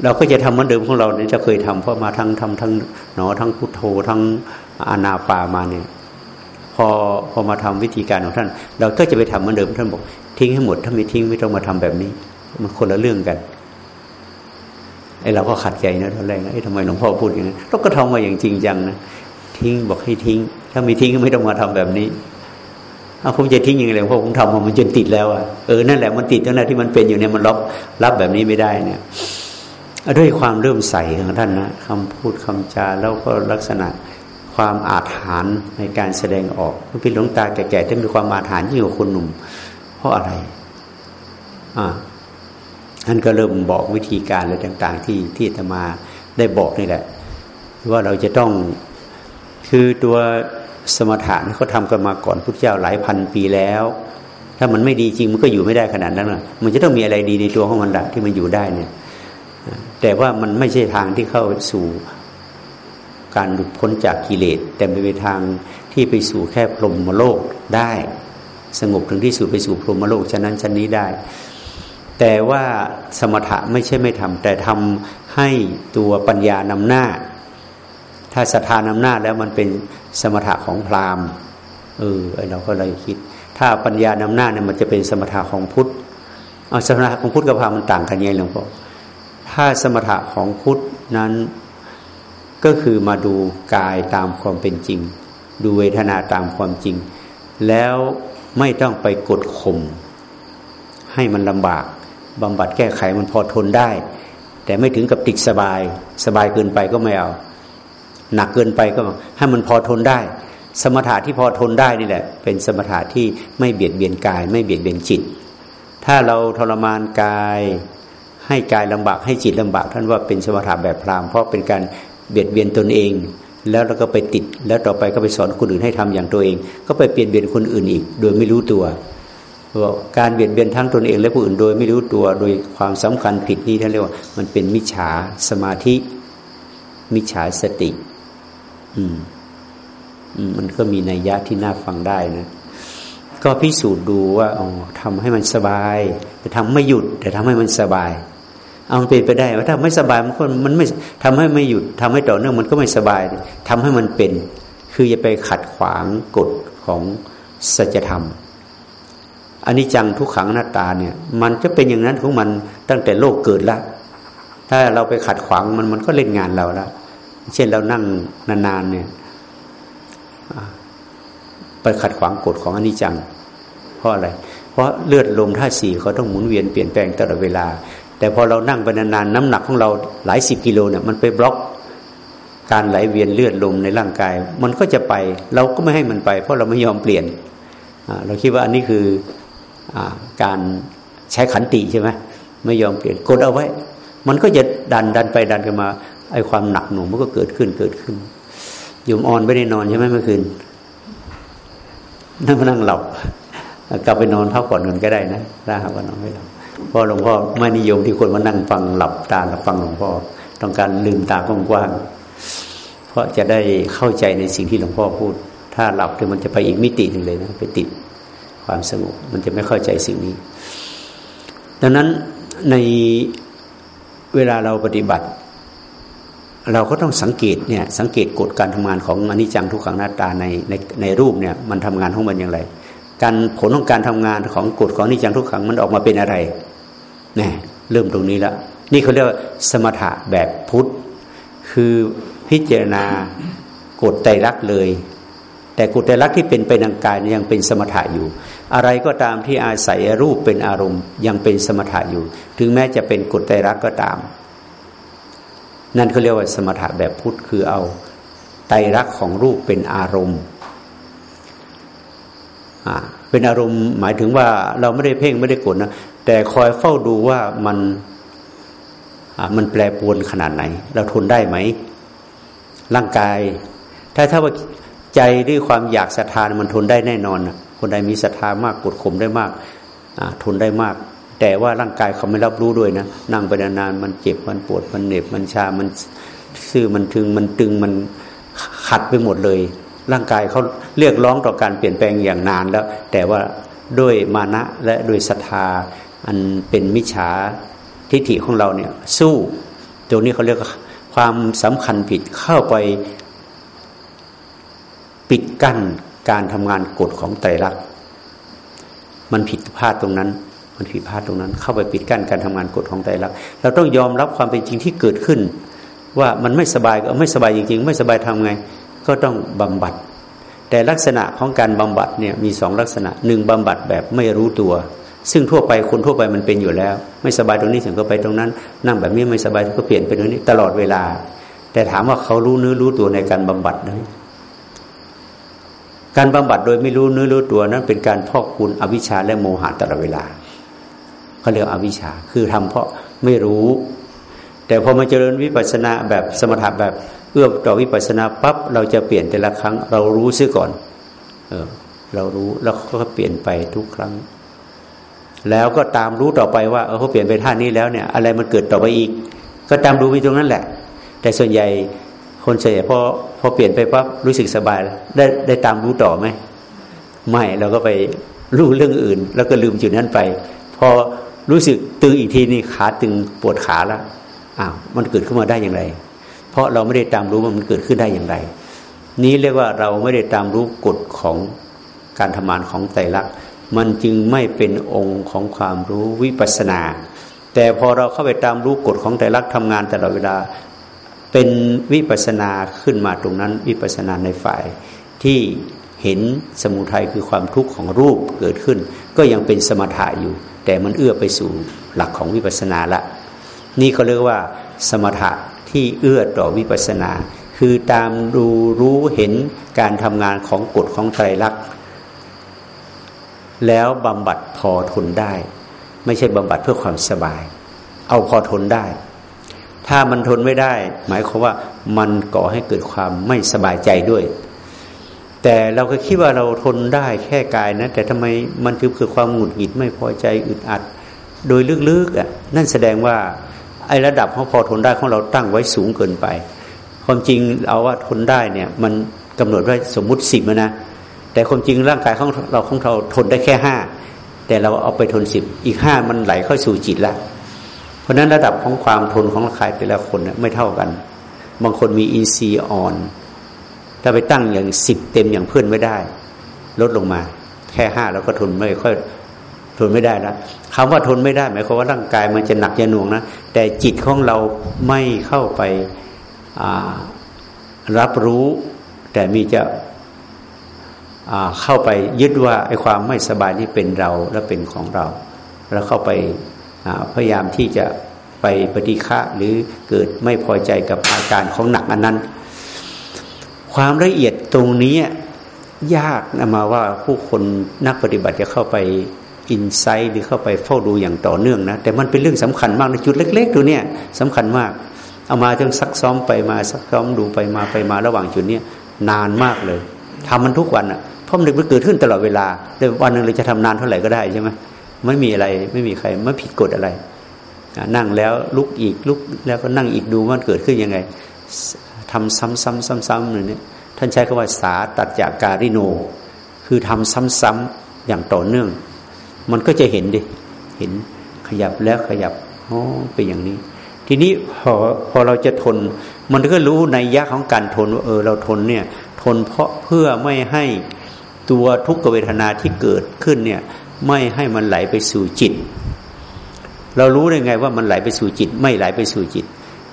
เราก็จะทำเหมือนเดิมของเราเนี่ยจะเคยทำเพราะมาทั้งทำทั้งหนอทั้งพุทโธทั้งอานาปามาเนี่ยพอพอมาทำวิธีการของท่าน เราก็จะไปทำเหมือนเดิมท่านบอกทิ้งให้หมดถ้าไม่ทิ้งไม่ต้องมาทำแบบนี้ มันคนละเรื่องกันไอ้เราก็ขัดใจนะตอนแรกไอ้ทำไมหลวงพ่อพูดอย่างนี้นเราก็ทำมาอย่างจริงจังนะทิ้งบอกให้ทิ้ง ถ้าไม่ทิ้งก็ไม่ต้องมาทำแบบนี้ เอาผมจะทิ้งยังไงเพราะผมทำมันจนติดแล้วอะเออนั่นแหละมันติดตั้งแต่ที่มันเป็นอยู่เนี่ยมันรับรับแบบนี้ไม่ได้เนี่ยด้วยความเริ่มใสของท่านนะคำพูดคำจาแล้วก็ลักษณะความอาถรรพ์ในการแสดงออกพี่หลวงตาแก่ๆที่มีความอาถรรพ์ยิ่งกว่าคนหนุ่ม เพราะอะไร อ่าท่านก็เริ่มบอกวิธีการอะไรต่าง ๆ ที่ที่จะมาได้บอกนี่แหละว่าเราจะต้องคือตัว สมถะเขาทำกันมาก่อนพุทธเจ้าหลายพันปีแล้ว ถ้ามันไม่ดีจริงมันก็อยู่ไม่ได้ขนาดนั้นหรอกมันจะต้องมีอะไรดีในตัวของมันละที่มันอยู่ได้เนี่ย แต่ว่ามันไม่ใช่ทางที่เข้าสู่การหลุดพ้นจากกิเลส แต่เป็นทางที่ไปสู่แค่พรหมโลกได้ สงบถึงที่สุดไปสู่พรหมโลกฉะนั้นชั้นนี้ได้ แต่ว่าสมถะไม่ใช่ไม่ทำแต่ทำให้ตัวปัญญานำหน้า ถ้าศรัทธานำหน้าแล้วมันเป็น สมถะของพราหมณ์เออเราก็เลยคิด ถ้าปัญญานำหน้าเนี่ยมันจะเป็นสมถะของพุทธเอาสมถะของพุทธกับพราหมณ์มันต่างกันยังไงหลวงพ่อถ้าสมถะของพุทธนั้นก็คือมาดูกายตามความเป็นจริง ดูเวทนาตามความจริง แล้วไม่ต้องไปกดข่มให้มันลำบากบำบัดแก้ไขมันพอทนได้ แต่ไม่ถึงกับติดสบาย สบายเกินไปก็ไม่เอา หนักเกินไปก็ให้มันพอทนได้ สมถะที่พอทนได้นี่แหละ เป็นสมถะที่ไม่เบียดเบียนกาย ไม่เบียดเบียนจิต ถ้าเราทรมานกาย ให้กายลำบากให้จิตลำบากท่านว่าเป็นสมถะแบบพรามเพราะเป็นการเบียดเบียนตนเอง แล้วเราก็ไปติด แล้วต่อไปก็ไปสอนคนอื่นให้ทำอย่างตัวเอง ก็ไปเปลี่ยนเบียนคนอื่นอีก โดยไม่รู้ตัวการเบียดเบียนทั้งตนเองและผู้อื่นโดยไม่รู้ตัวโดยความสำคัญผิดนี้ท่านเรียกว่า มันเป็นมิจฉาสมาธิ มิจฉาสติ อืมมันก็มีนัยยะที่น่าฟังได้นะ ก็พิสูจน์ดูว่าอ๋อทำให้มันสบาย แต่ทำไม่หยุด แต่ทำให้มันสบาย เอามันเป็นไปได้ว่าถ้าไม่สบายมันก็มันไม่ทำให้ไม่หยุดทำให้ต่อเนื่องมันก็ไม่สบายทำให้มันเป็น คืออย่าไปขัดขวางกฎของสัจธรรมอันนี้จังทุกขังหน้าตาเนี่ย มันจะเป็นอย่างนั้นของมันตั้งแต่โลกเกิดแล้วถ้าเราไปขัดขวางมันมันก็เล่นงานเราแล้ว เช่นเรานั่งนานๆเนี่ยไปขัดขวางกฎของอนิจจัง เพราะอะไร เพราะเลือดลมธาสี่เขาต้องหมุนเวียนเปลี่ยนแปลงตลอดเวลา แต่พอเรานั่งไปนานๆน้ำหนักของเราหลายสิบกิโลเนี่ยมันไปบล็อกการไหลเวียนเลือดลมในร่างกาย มันก็จะไปเราก็ไม่ให้มันไป เพราะเราไม่ยอมเปลี่ยน เราคิดว่าอันนี้คืออการใช้ขันติใช่ไหมไม่ยอมเปลี่ยนกดเอาไว้ มันก็จะดันดันไปดันกันมา ไอ้ความหนักหน่วงมันก็เกิดขึ้นเกิดขึ้นยมอ่อนไม่ได้นอนใช่ไหมเมื่อคืนนั่งนั่งหลับกลับไปนอนพักผ่อนกันก็ได้นะถ้าหากว่านอนไม่หลับเพราะหลวงพ่อไม่นิยมที่คนมานั่งฟังหลับตาหลับฟังหลวงพ่อต้องการลืมตากว้างๆเพราะจะได้เข้าใจในสิ่งที่หลวงพ่อพูด ถ้าหลับคือมันจะไปอีกมิติหนึ่งเลยนะ ไปติดความสงบมันจะไม่เข้าใจสิ่งนี้ ดังนั้นในเวลาเราปฏิบัติ เราก็ต้องสังเกตเนี่ยสังเกตกฎการทำงานของอนิจจังทุกขังหน้าตาในในในรูปเนี่ยมันทำงานของมันอย่างไร การผลของการทำงานของกฎของนิจังทุกขังมันออกมาเป็นอะไรนี่เริ่มตรงนี้ล้วนี่เขาเรียกว่าสมถะแบบพุทธคือพิจารณากฎไตรลักษณ์เลย แต่กฎไตรลักษณ์ที่เป็นไปทางกายยังเป็นสมถะอยู่ อะไรก็ตามที่อาศัยรูปเป็นอารมณ์ยังเป็นสมถะอยู่ ถึงแม้จะเป็นกฎไตรลักษณ์ก็ตาม นั่นเขาเรียกว่าสมถะแบบพุทธคือเอาไตรักของรูปเป็นอารมณ์เป็นอารมณ์หมายถึงว่าเราไม่ได้เพ่งไม่ได้กดนะแต่คอยเฝ้าดูว่ามันมันแปรปวนขนาดไหน เราทนได้ไหม ร่างกาย ถ้าถ้าว่าใจด้วยความอยากศรัทธามันทนได้แน่นอนคนใดมีศรัทธามากกดข่มได้มากทนได้มาก แต่ว่าร่างกายเขาไม่รับรู้ด้วยนะนั่งไปนานๆมันเจ็บมันปวดมันเหน็บมันชามันซื่อมันทึงมันตึงมันขัดไปหมดเลย ร่างกายเขาเรียกร้องต่อการเปลี่ยนแปลงอย่างนานแล้ว แต่ว่าด้วยมานะและด้วยศรัทธาอันเป็นมิจฉาทิฏฐิของเราเนี่ย สู้ตัวนี้เขาเรียกความสำคัญผิดเข้าไปปิดกั้นการทำงานกฎของไตรลักษณ์มันผิดพลาดตรงนั้น มันผิดพลาดตรงนั้น เข้าไปปิดกั้นการทำงานกฎของไตรลักเราต้องยอมรับความเป็นจริงที่เกิดขึ้น ว่ามันไม่สบายก็ไม่สบายจริง ๆ ไม่สบายทำไง ก็ต้องบำบัด แต่ลักษณะของการบำบัดเนี่ยมีสองลักษณะหนึ่งบำบัดแบบไม่รู้ตัว ซึ่งทั่วไปคนทั่วไปมันเป็นอยู่แล้ว ไม่สบายตรงนี้ถึงก็ไปตรงนั้น นั่งแบบนี้ไม่สบายก็เปลี่ยนไปตรงนี้ตลอดเวลา แต่ถามว่าเขารู้เนื้อรู้ตัวในการบำบัดไหมการบำบัดโดยไม่รู้เนื้อรู้ตัวนั้นเป็นการพอกคุณอวิชชาและโมหะตลอดเวลา เขาเรียกอวิชชา คือทำเพราะไม่รู้ แต่พอมาเจริญวิปัสสนาแบบสมถะแบบเอื้อต่อวิปัสสนาปั๊บเราจะเปลี่ยนแต่ละครั้ง เรารู้ซะก่อน เออ เรารู้แล้วก็เปลี่ยนไปทุกครั้ง แล้วก็ตามรู้ต่อไปว่าเออเขาเปลี่ยนไปท่านี้แล้วเนี่ย อะไรมันเกิดต่อไปอีก ก็ตามรู้ไปตรงนั้นแหละ แต่ส่วนใหญ่คนส่วนใหญ่พอพอเปลี่ยนไปปั๊บรู้สึกสบายได้ได้ตามรู้ต่อไหมไม่เราก็ไปรู้เรื่องอื่น แล้วก็ลืมจุดนั้นไป พอ รู้สึกตึงอีกทีนี่ขาตึงปวดขาแล้วอ้าวมันเกิดขึ้นมาได้อย่างไร เพราะเราไม่ได้ตามรู้ว่ามันเกิดขึ้นได้อย่างไร นี้เรียกว่าเราไม่ได้ตามรู้กฎของการทำงานของไตรลักษณ์มันจึงไม่เป็นองค์ของความรู้วิปัสนา แต่พอเราเข้าไปตามรู้กฎของไตรลักษณ์ทำงานตลอดเวลาเป็นวิปัสนาขึ้นมาตรงนั้น วิปัสนาในฝ่ายที่เห็นสมุทัยคือความทุกข์ของรูปเกิดขึ้น ก็ยังเป็นสมถะอยู่ แต่มันเอื้อไปสู่หลักของวิปัสนาละ นี่เขาเรียกว่า สมถะที่เอื้อต่อวิปัสนา คือตามดูรู้เห็นการทำงานของกฎของไตรลักษณ์แล้วบำบัดพอทนได้ ไม่ใช่บำบัดเพื่อความสบาย เอาพอทนได้ ถ้ามันทนไม่ได้ หมายความว่ามันก่อให้เกิดความไม่สบายใจด้วย แต่เราก็คิดว่าเราทนได้แค่กายนะ แต่ทำไมมันคือคือความหงุดหงิดไม่พอใจอึดอัด โดยลึกๆอะนั่นแสดงว่าไอ้ระดับของพอทนได้ของเราตั้งไว้สูงเกินไป ความจริงเอาว่าทนได้เนี่ย มันกำหนดไว้สมมุติสิบนะแต่ความจริงร่างกายของเราของเราทนได้แค่ห้าแต่เราเอาไปทนสิบอีกห้ามันไหลเข้าสู่จิตละเพราะนั้นระดับของความทนของร่างกายแต่ละคนเนี่ยไม่เท่ากัน บางคนมีอินทรีย์อ่อน ถ้าไปตั้งอย่างสิบเต็มอย่างเพื่อนไม่ได้ ลดลงมา แค่ห้าแล้วก็ทนไม่ค่อยทนไม่ได้แล้วคำว่าทนไม่ได้หมายความว่าร่างกายมันจะหนักจะหน่วงนะแต่จิตของเราไม่เข้าไปรับรู้ แต่มีจะเข้าไปยึดว่าไอ้ความไม่สบายนี่เป็นเราและเป็นของเรา แล้วเข้าไปพยายามที่จะไปปฏิฆะหรือเกิดไม่พอใจกับอาการของหนักอันนั้น ความละเอียดตรงนี้ยากนะมาว่าผู้คนนักปฏิบัติจะเข้าไปอินไซต์หรือเข้าไปเฝ้าดูอย่างต่อเนื่องนะ แต่มันเป็นเรื่องสำคัญมากในจุดเล็ก ๆ ตัวเนี้ยสำคัญมาก เอามาจึงซักซ้อมไปมาซักซ้อมดูไปมาไปมาระหว่างจุดนี้นานมากเลยทำมันทุกวันอะ่ะเพราะมันเกิดขึ้นตลอดเวลาแต่วันหนึ่งเราจะทำนานเท่าไหร่ก็ได้ใช่ไหมไม่มีอะไรไม่มีใครไม่ผิดกฎอะไรนั่งแล้วลุกอีกลุกแล้วก็นั่งอีกดูว่าเกิดขึ้นยังไง ทำซ้ำๆซ้ำๆเลยเนี่ยท่านใช้คำว่าสาตัจากการิโน คือทำซ้ำๆอย่างต่อเนื่อง มันก็จะเห็นดิเห็นขยับแล้วขยับอ๋อเป็นอย่างนี้ ทีนี้พอพอเราจะทน มันก็รู้ในยะของการทนว่าเออเราทนเนี่ยทนเพราะเพื่อไม่ให้ตัวทุกขเวทนาที่เกิดขึ้นเนี่ยไม่ให้มันไหลไปสู่จิต เรารู้ได้ไงว่ามันไหลไปสู่จิต ไม่ไหลไปสู่จิต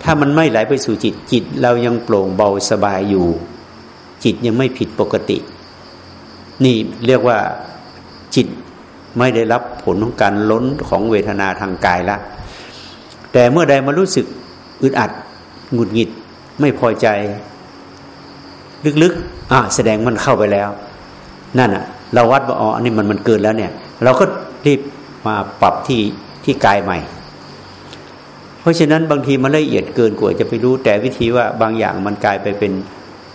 ถ้ามันไม่ไหลไปสู่จิตจิต เรายังโปร่งเบาสบายอยู่ จิตยังไม่ผิดปกติ นี่เรียกว่าจิตไม่ได้รับผลของการล้นของเวทนาทางกายละ แต่เมื่อใดมารู้สึกอึดอัดหงุดหงิดไม่พอใจ ลึกๆอะแสดงมันเข้าไปแล้ว นั่นอะ เราวัดว่าอ๋ออันนี้มันมันเกินแล้วเนี่ย เราก็รีบมาปรับที่ที่กายใหม่ เพราะฉะนั้นบางทีมันละเอียดเกินกว่าจะไปรู้ แต่วิธีว่าบางอย่างมันกลายไปเป็น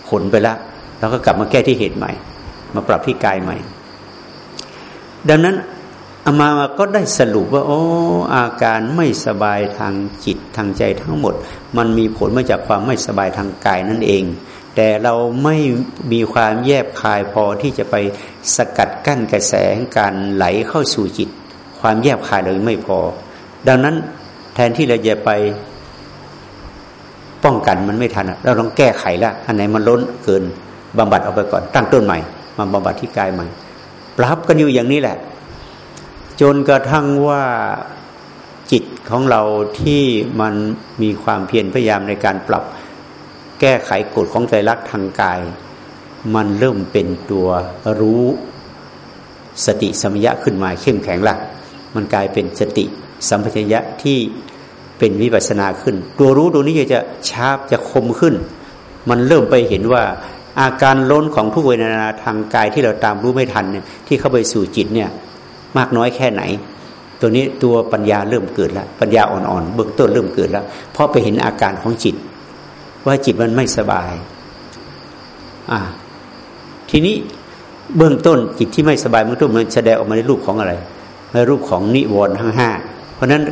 ผลไปแล้วเราก็กลับมาแก้ที่เหตุใหม่ มาปรับที่กายใหม่ ดังนั้นอามาก็ได้สรุปว่าโอ้อาการไม่สบายทางจิตทางใจทั้งหมด มันมีผลมาจากความไม่สบายทางกายนั่นเอง แต่เราไม่มีความแยบคายพอที่จะไปสกัดกั้นกระแสการไหลเข้าสู่จิต ความแยบคายเราไม่พอ ดังนั้น แทนที่เราจะไปป้องกันมันไม่ทันเราต้องแก้ไขละอันไหนมันล้นเกินบำบัดออกไปก่อน ตั้งต้นใหม่ มาบำบัดที่กายใหม่ปรับกันอยู่อย่างนี้แหละ จนกระทั่งว่าจิตของเราที่มันมีความเพียรพยายามในการปรับแก้ไขกฎของใจรักทางกาย มันเริ่มเป็นตัวรู้สติสมยะขึ้นมาเข้มแข็งละมันกลายเป็นสติ สัมปชัญญะที่เป็นวิปัสนาขึ้น ตัวรู้ตัวนี้จะชาบจะคมขึ้น มันเริ่มไปเห็นว่าอาการล้นของทุกเวทนาทางกายที่เราตามรู้ไม่ทันเนี่ยที่เข้าไปสู่จิตเนี่ยมากน้อยแค่ไหน ตัวนี้ตัวปัญญาเริ่มเกิดแล้วปัญญาอ่อนๆเบื้องต้นเริ่มเกิดแล้ว เพราะไปเห็นอาการของจิต ว่าจิตมันไม่สบายอ่าทีนี้เบื้องต้นจิตที่ไม่สบายเบื้องต้นมันแสดงออกมาในรูปของอะไรในรูปของนิวรณ์ทั้งห้า เพราะฉะนั้น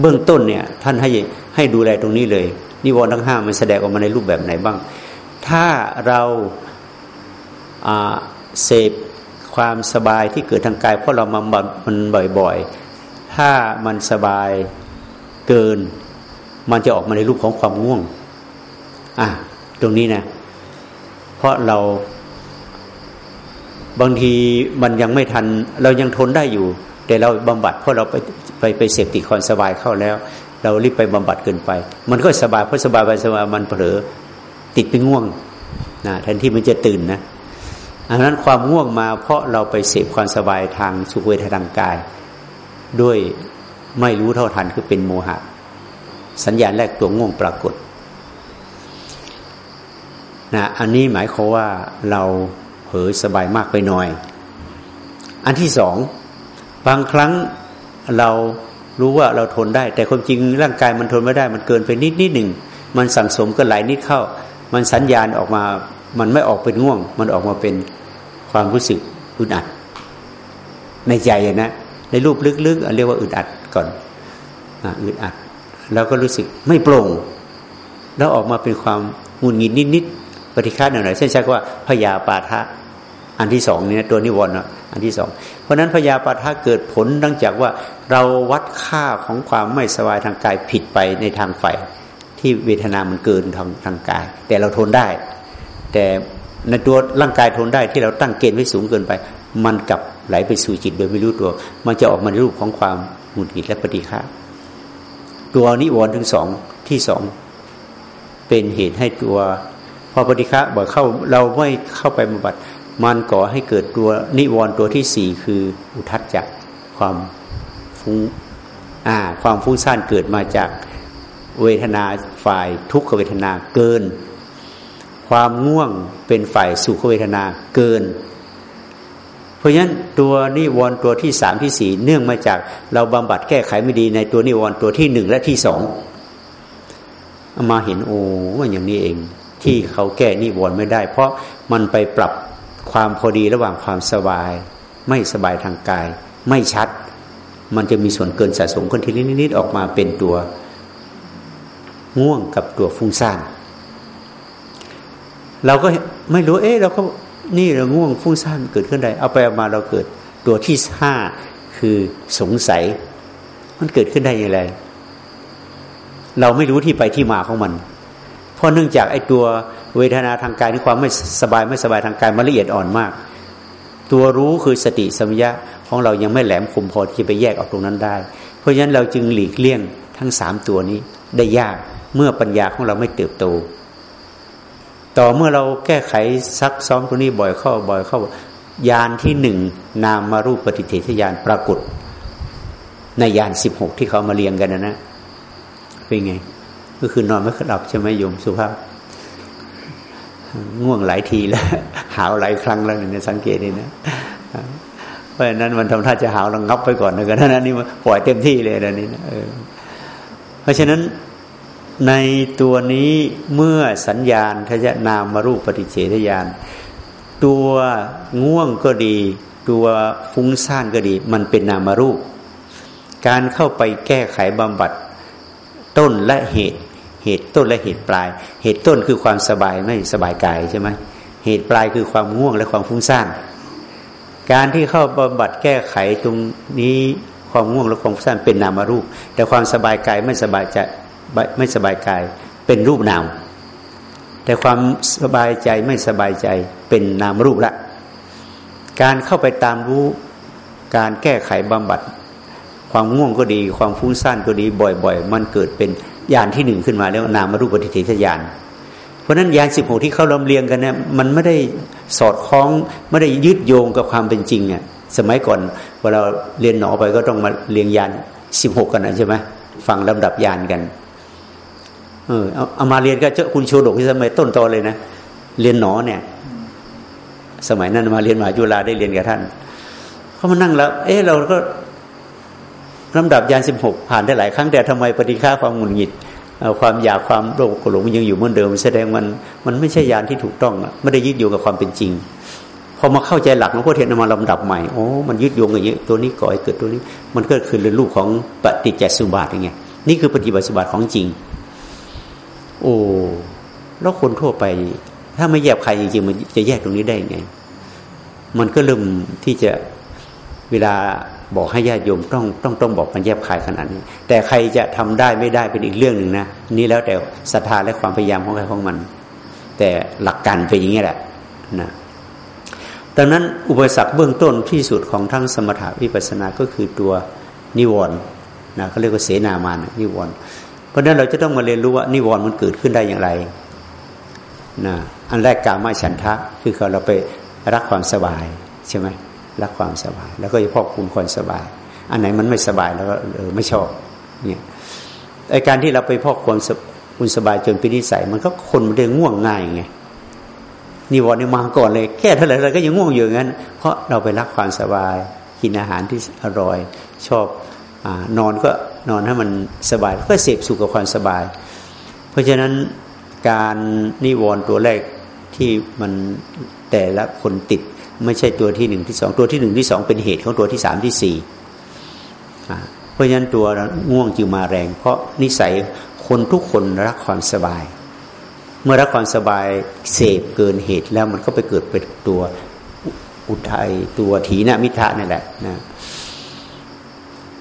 เบื้องต้นเนี่ยท่านให้ให้ดูแลตรงนี้เลยนิวรณ์ทั้งห้ามันแสดงออกมาในรูปแบบไหนบ้าง ถ้าเราเสพความสบายที่เกิดทางกาย เพราะเรามามันบ่อยๆ ถ้ามันสบายเกิน มันจะออกมาในรูปของความง่วงอะตรงนี้นะ เพราะเราบางทีมันยังไม่ทัน เรายังทนได้อยู่ แต่เราบำบัดเพราะเราไปไปไปเสพติดความสบายเข้าแล้ว เรารีบไปบำบัดเกินไป มันก็สบายเพราะสบายไปสบายมันเผลอติดไปง่วงนะแทนที่มันจะตื่นนะอันนั้นความง่วงมาเพราะเราไปเสพความสบายทางสุขเวททางกาย ด้วยไม่รู้เท่าทันคือเป็นโมหะ สัญญาณแรกตัวง่วงปรากฏนะอันนี้หมายความว่าเราเผลอสบายมากไปหน่อย อันที่สอง บางครั้งเรารู้ว่าเราทนได้ แต่ความจริงร่างกายมันทนไม่ได้ มันเกินไปนิดนิดหนึ่งมันสั่งสมก็หลายนิดเข้า มันสัญญาณออกมา มันไม่ออกเป็นง่วง มันออกมาเป็นความรู้สึกอึดอัด ในใจนะ ในรูปลึกๆเรียกว่าอึดอัดก่อนอึดอัด แล้วก็รู้สึกไม่โปร่ง แล้วออกมาเป็นความงุนงิดนิดๆปฏิฆาหน่อยๆเช่นใช้ว่าพยาปาทะ อันที่สองเนี่ยตัวนิวรณ์อันที่สองเพราะนั้นพยาปาทะเกิดผลดังจากว่าเราวัดค่าของความไม่สบายทางกายผิดไปในทางฝ่ายที่เวทนามันเกินทางทางกาย แต่เราทนได้ แต่ในตัวร่างกายทนได้ที่เราตั้งเกณฑ์ไว้สูงเกินไป มันกลับไหลไปสู่จิตโดยไม่รู้ตัว มันจะออกมาในรูปของความหงุดหงิดและปฏิฆาตัวนิวรณ์ทั้งสองที่สองเป็นเหตุให้ตัวพอปฏิฆะบ่อยเข้าเราไม่เข้าไปบำบัด มันก่อให้เกิดตัวนิวรณ์ตัวที่สี่คืออุทัศจักความฟุ้งอ่าความฟุ้งซ่านเกิดมาจากเวทนาฝ่ายทุกขเวทนาเกิน ความง่วงเป็นฝ่ายสุขเวทนาเกิน เพราะฉะนั้นตัวนิวรณ์ตัวที่สามที่สี่เนื่องมาจากเราบำบัดแก้ไขไม่ดีในตัวนิวรณ์ตัวที่หนึ่งและที่สองมาเห็นโอ้ว่าอย่างนี้เอง ที่เขาแก้นิวรณ์ไม่ได้ เพราะมันไปปรับ ความพอดีระหว่างความสบาย ไม่สบายทางกาย ไม่ชัด มันจะมีส่วนเกินสะสมคนทีนิดๆออกมาเป็นตัวง่วงกับตัวฟุ้งซ่านเราก็ไม่รู้เอ๊ะเราก็นี่เราง่วงฟุ้งซ่านเกิดขึ้นได้เอาไปเอามาเราเกิดตัวที่ห้าคือสงสัย มันเกิดขึ้นได้อย่างไร เราไม่รู้ที่ไปที่มาของมัน เพราะเนื่องจากไอ้ตัว เวทนาทางกายนี่ความไม่สบายไม่สบายทางกายมันละเอียดอ่อนมาก ตัวรู้คือสติสัมยะของเรายังไม่แหลมคมพอที่จะไปแยกออกตรงนั้นได้ เพราะฉะนั้นเราจึงหลีกเลี่ยงทั้งสามตัวนี้ได้ยากเมื่อปัญญาของเราไม่เติบโต ต่อเมื่อเราแก้ไขซักซ้อมตัวนี้บ่อยเข้าบ่อยเข้ายานที่หนึ่งนามมารูปปฏิเทศยานปรากฏ ในยานสิบหกที่เขามาเรียงกันนะนะเป็นไง ก็คือนอนไม่หลับใช่ไหมโยมสุภาพ ง่วงหลายทีแล้วหาวหลายครั้งแล้วเนี่ยสังเกตนี่นะเพราะฉะนั้นมันทำท่าจะหาวระงับไปก่อนนะกันนั้นนี่ปล่อยเต็มที่เลยนะนี่นะเพราะฉะนั้นในตัวนี้เมื่อสัญญาณทยนามมารูปปฏิเฉทญาณตัวง่วงก็ดี ตัวฟุ้งซ่านก็ดี มันเป็นนามารูป การเข้าไปแก้ไขบำบัดต้นและเหตุ เหตุต้นและเหตุปลาย เหตุต้นคือความสบายไม่สบายกายใช่ไหมเหตุปลายคือความง่วงและความฟุ้งซ่านการที่เข้าบำบัดแก้ไขตรงนี้ความง่วงและความฟุ้งซ่านเป็นนามรูป แต่ความสบายกายไม่สบายใจไม่สบายกายเป็นรูปนาม แต่ความสบายใจไม่สบายใจเป็นนามรูปละการเข้าไปตามรู้การแก้ไขบำบัด ความง่วงก็ดี ความฟุ้งซ่านก็ดีบ่อย ๆ มันเกิดเป็น ญาณที่หนึ่งขึ้นมาแล้วนามรูปปฏิเทศญาณเพราะนั้นญาณสิบหกที่เขาลำเลียงกันเนี่ยมันไม่ได้สอดคล้องไม่ได้ยึดโยงกับความเป็นจริงเนี่ยสมัยก่อนเวลาเรียนหนอไปก็ต้องมาเรียงยานสิบหกกันนะใช่ไหมฟังลำดับยานกัน เออเอามาเรียนก็เจ้าคุณโชดกที่สมัยต้นตอเลยนะเรียนหนอเนี่ย สมัยนั้นมาเรียนมหาจุฬาได้เรียนกับท่านเขามานั่งแล้ว เอ๊ะเราก็ ลำดับยานสิบหกผ่านได้หลายครั้งแต่ทำไมปฏิฆาความหงุดหงิดความอยากความโลภโกรธมันยังอยู่เหมือนเดิม แสดงมันมันไม่ใช่ยานที่ถูกต้องไม่ได้ยึดอยู่กับความเป็นจริงพอมาเข้าใจหลักหลวงพ่อเทียนมาลำดับใหม่โอ้มันยึดโยงอย่างนี้ตัวนี้ก่อให้เกิดตัวนี้ มันก็คือเรื่องลูกของปฏิจจสุบาทอย่างเงี้ยนี่คือปฏิบัติสุบาทของจริง โอ้แล้วคนทั่วไป ถ้าไม่แยบใครจริงๆมันจะแยกตรงนี้ได้ไง มันก็เริ่มที่จะเวลา บอกให้ญาติโยมต้องต้องต้องบอกมันแยบคายขนาดนี้ แต่ใครจะทำได้ไม่ได้เป็นอีกเรื่องหนึ่งนะนี่แล้วแต่ศรัทธาและความพยายามของใครของมัน แต่หลักการเป็นอย่างนี้แหละนะดังนั้นอุปสรรคเบื้องต้นที่สุดของทั้งสมถะวิปัสสนาก็คือตัวนิวรณ์นะเขาเรียกว่าเสนามานนิวรณ์เพราะฉะนั้นเราจะต้องมาเรียนรู้ว่านิวรณ์มันเกิดขึ้นได้อย่างไรนะอันแรกกามาฉันทะคือเราไปรักความสบายใช่ไหม รักความสบาย แล้วก็จะพอกคุณความสบาย อันไหนมันไม่สบายแล้วก็เออไม่ชอบเนี่ยไอการที่เราไปพอกความคุณสบายจนเป็นนิสัย มันก็คนมันเดินง่วงง่ายไงนิวรณ์นี่มาก่อนเลยแค่เท่าไหร่เราก็ยังง่วงอยู่งั้น เพราะเราไปรักความสบายกินอาหารที่อร่อย ชอบอนอนก็นอนให้มันสบายก็เสพสุขกับความสบาย เพราะฉะนั้นการนิวรณ์ตัวแรกที่มันแต่ละคนติด ไม่ใช่ตัวที่หนึ่งที่สองตัวที่หนึ่งที่สองเป็นเหตุของตัวที่สามที่สี่เพราะฉะนั้นตัวง่วงจึงมาแรง เพราะนิสัยคนทุกคนรักความสบาย เมื่อรักความสบายเสพเกินเหตุแล้วมันก็ไปเกิดเป็นตัวอุทัยตัวถีนมิทะนั่นแหละนะ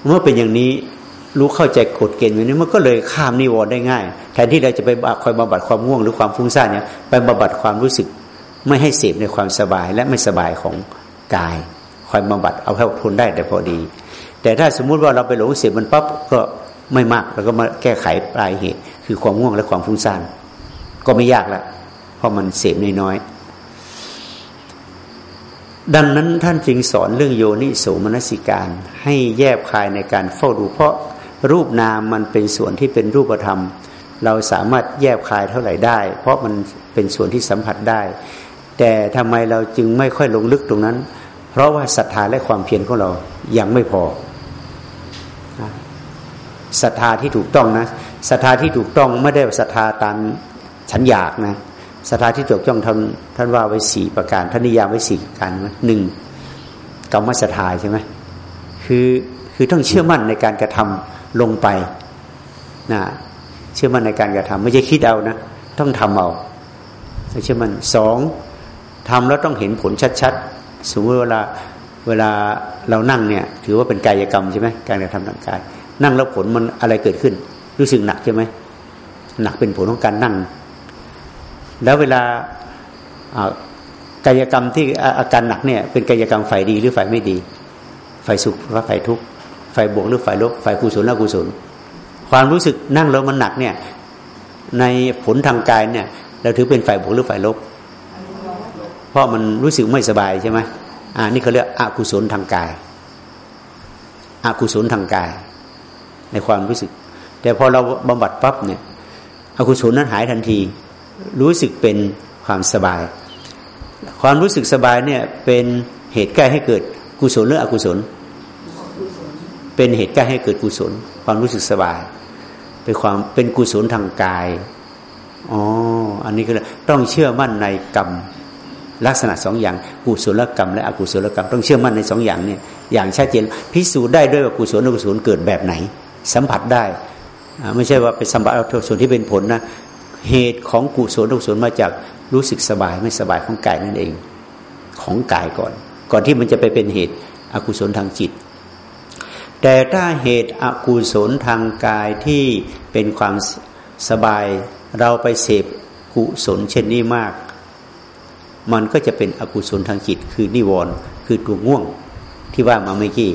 เมื่อเป็นอย่างนี้รู้เข้าใจกฎเกณฑ์อย่างนี้มันก็เลยข้ามนิวรณ์ได้ง่าย แทนที่เราจะไปคอยบำบัดความง่วงหรือความฟุ้งซ่านเนี่ยไปบำบัดความรู้สึก ไม่ให้เสพในความสบายและไม่สบายของกายคอยบำบัดเอาให้ทนได้แต่พอดี แต่ถ้าสมมุติว่าเราไปหลงเสพมันปั๊บก็ไม่มากเราก็มาแก้ไขปลายเหตุ คือความง่วงและความฟุ้งซ่านก็ไม่ยากละเพราะมันเสพน้อยๆดังนั้นท่านจึงสอนเรื่องโยนิโสมนสิการ ให้แยบคายในการเฝ้าดู เพราะรูปนามมันเป็นส่วนที่เป็นรูปธรรม เราสามารถแยบคายเท่าไหร่ได้ เพราะมันเป็นส่วนที่สัมผัสได้ แต่ทำไมเราจึงไม่ค่อยลงลึกตรงนั้น เพราะว่าศรัทธาและความเพียรของเรายังไม่พอศรัทธาที่ถูกต้องนะศรัทธาที่ถูกต้องไม่ได้ศรัทธาตามฉันอยากนะศรัทธาที่ถูกต้องท่านท่านว่าไว้สี่ประการท่านนิยามไว้สี่ประการหนึ่งกรรมศรัทธาใช่ไหมคือคือต้องเชื่อมั่นในการกระทำลงไปนะเชื่อมั่นในการกระทำไม่ใช่คิดเอานะ ต้องทำเอาเชื่อมั่นสอง ทำแล้วต้องเห็นผลชัดๆ สมมติเวลาเวลาเรานั่งเนี่ยถือว่าเป็นกายกรรมใช่ไหมการกระทำทางกาย นั่งแล้วผลมันอะไรเกิดขึ้น รู้สึกหนักใช่ไหมหนักเป็นผลของการนั่ง แล้วเวลากายกรรมที่อาการหนักเนี่ยเป็นกายกรรมฝ่ายดีหรือฝ่ายไม่ดี ฝ่ายสุขหรือฝ่ายทุกข์ฝ่ายบวกหรือฝ่ายลบฝ่ายกุศลหรือกุศลความรู้สึกนั่งแล้วมันหนักเนี่ยในผลทางกายเนี่ยเราถือเป็นฝ่ายบวกหรือฝ่ายลบ เพราะมันรู้สึกไม่สบายใช่ไหมอ่านี่เขาเรียกอกุศลทางกายอกุศลทางกาย ในความรู้สึก แต่พอเราบำบัดปั๊บเนี่ยอกุศลนั้นหายทันที รู้สึกเป็นความสบาย ความรู้สึกสบายเนี่ยเป็นเหตุใกล้ให้เกิดกุศลหรืออกุศล เป็นเหตุใกล้ให้เกิดกุศล ความรู้สึกสบาย เป็นความเป็นกุศลทางกายอ๋ออันนี้ก็ต้องเชื่อมั่นในกรรม ลักษณะสองอย่างกุศลกรรม และอกุศลกรรมต้องเชื่อมั่นในสองอย่างเนี่ยอย่างชัดเจนพิสูจน์ได้ด้วยว่ากุศลอกุศลเกิดแบบไหน สัมผัสได้ ไม่ใช่ว่าไปสัมผัสเอาส่วนที่เป็นผลนะเหตุของกุศลอกุศลมาจากรู้สึกสบายไม่สบายของกายนั่นเอง ของกายก่อน ก่อนที่มันจะไปเป็นเหตุอกุศลทางจิต แต่ถ้าเหตุอกุศลทางกายที่เป็นความสบายเราไปเสพกุศลเช่นนี้มาก มันก็จะเป็นอกุศลทางจิต คือนิวรณ์คือตัวง่วงที่ว่ามาเมื่อกี้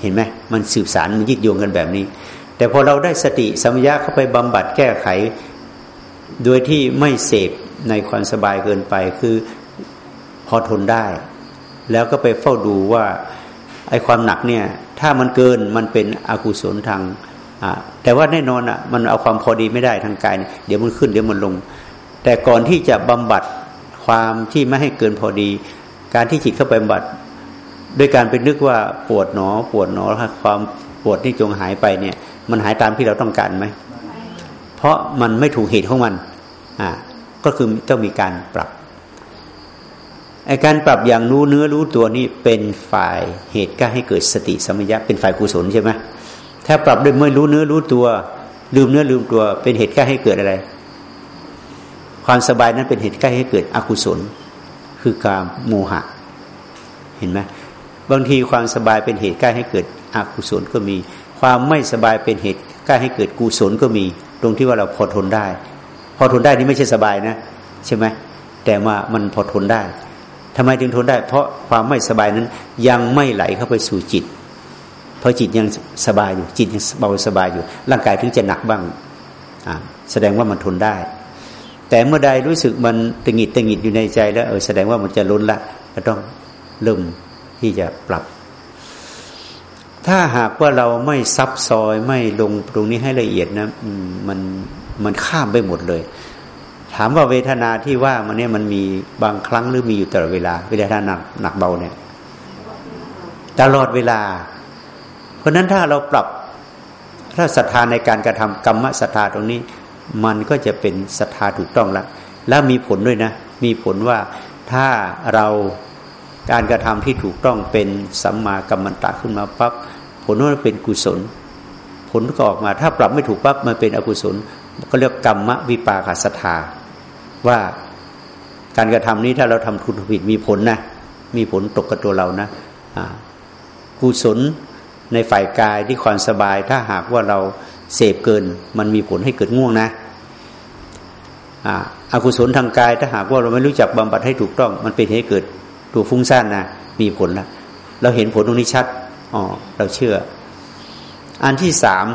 เห็นไหมมันสืบสารมันยึดโยงกันแบบนี้ แต่พอเราได้สติสัมยาเข้าไปบำบัดแก้ไข โดยที่ไม่เสพในความสบายเกินไปคือพอทนได้ แล้วก็ไปเฝ้าดูว่าไอ้ความหนักเนี่ย ถ้ามันเกินมันเป็นอกุศลทางแต่ว่าแน่นอนอะมันเอาความพอดีไม่ได้ทางกาย เดี๋ยวมันขึ้นเดี๋ยวมันลง แต่ก่อนที่จะบำบัด ความที่ไม่ให้เกินพอดี การที่จิตเข้าไปบัดด้วยการไปนึกว่าปวดหนอ ปวดหนอความปวดที่จงหายไปเนี่ย มันหายตามที่เราต้องการไหมเพราะมันไม่ถูกเหตุของมัน อ่า ก็คือต้องมีการปรับไอการปรับอย่างรู้เนื้อรู้ตัวนี่เป็นฝ่ายเหตุก็ให้เกิดสติสมัญญะเป็นฝ่ายกุศลใช่ไหมถ้าปรับด้วยไม่รู้เนื้อรู้ตัว ลืมเนื้อลืมตัว เป็นเหตุก็ให้เกิดอะไร ความสบายนั้นเป็นเหตุใก็ให้เกิดอกุศล คือการโมหะ เห็นไหมบางทีความสบายเป็นเหตุใกล้ให้เกิดอกุศลก็มี ความไม่สบายเป็นเหตุใกล้ให้เกิดกุศลก็มี ตรงที่ว่าเราพอทนได้ พอทนได้นี่ไม่ใช่สบายนะ ใช่ไหมแต่ว่ามันพอทนได้ทำไมถึงทนได้ เพราะความไม่สบายนั้นยังไม่ไหลเข้าไปสู่จิตเพราะจิตยังสบายอยู่จิตยังเบาสบายอยู่ ร่างกายถึงจะหนักบ้างแสดงว่ามันทนได้ แต่เมื่อใดรู้สึกมันตึงิดตึงิดอยู่ในใจแล้วเออแสดงว่ามันจะล้นละก็ต้องเริ่มที่จะปรับ ถ้าหากว่าเราไม่ซับซอยไม่ลงตรงนี้ให้ละเอียดนะมันมันข้ามไปหมดเลย ถามว่าเวทนาที่ว่ามันเนี่ยมันมีบางครั้งหรือมีอยู่ตลอดเวลา เวทนาหนักหนักเบาเนี่ยตลอดเวลา เพราะนั้นถ้าเราปรับถ้าศรัทธาในการกระทำกรรมศรัทธาตรงนี้ มันก็จะเป็นศรัทธาถูกต้องแล้วแล้วมีผลด้วยนะ มีผลว่าถ้าเราการกระทำที่ถูกต้องเป็นสัมมากัมมันตะขึ้นมาปั๊บผลว่าเป็นกุศล ผลก็ออกมา ถ้าปรับไม่ถูกปั๊บมันเป็นอกุศล ก็เรียกกรรมวิปากสัทธาว่าการกระทำนี้ถ้าเราทำทุนผิดมีผลนะ มีผลตกกับตัวเรานะกุศลในฝ่ายกายที่ความสบายถ้าหากว่าเรา เสพเกิน มันมีผลให้เกิดง่วงนะอกุศลทางกายถ้าหากว่าเราไม่รู้จักบำบัดให้ถูกต้อง มันเป็นให้เกิดตัวฟุ้งซ่านนะมีผลละเราเห็นผลตรงนี้ชัดอ๋อเราเชื่อ อันที่สาม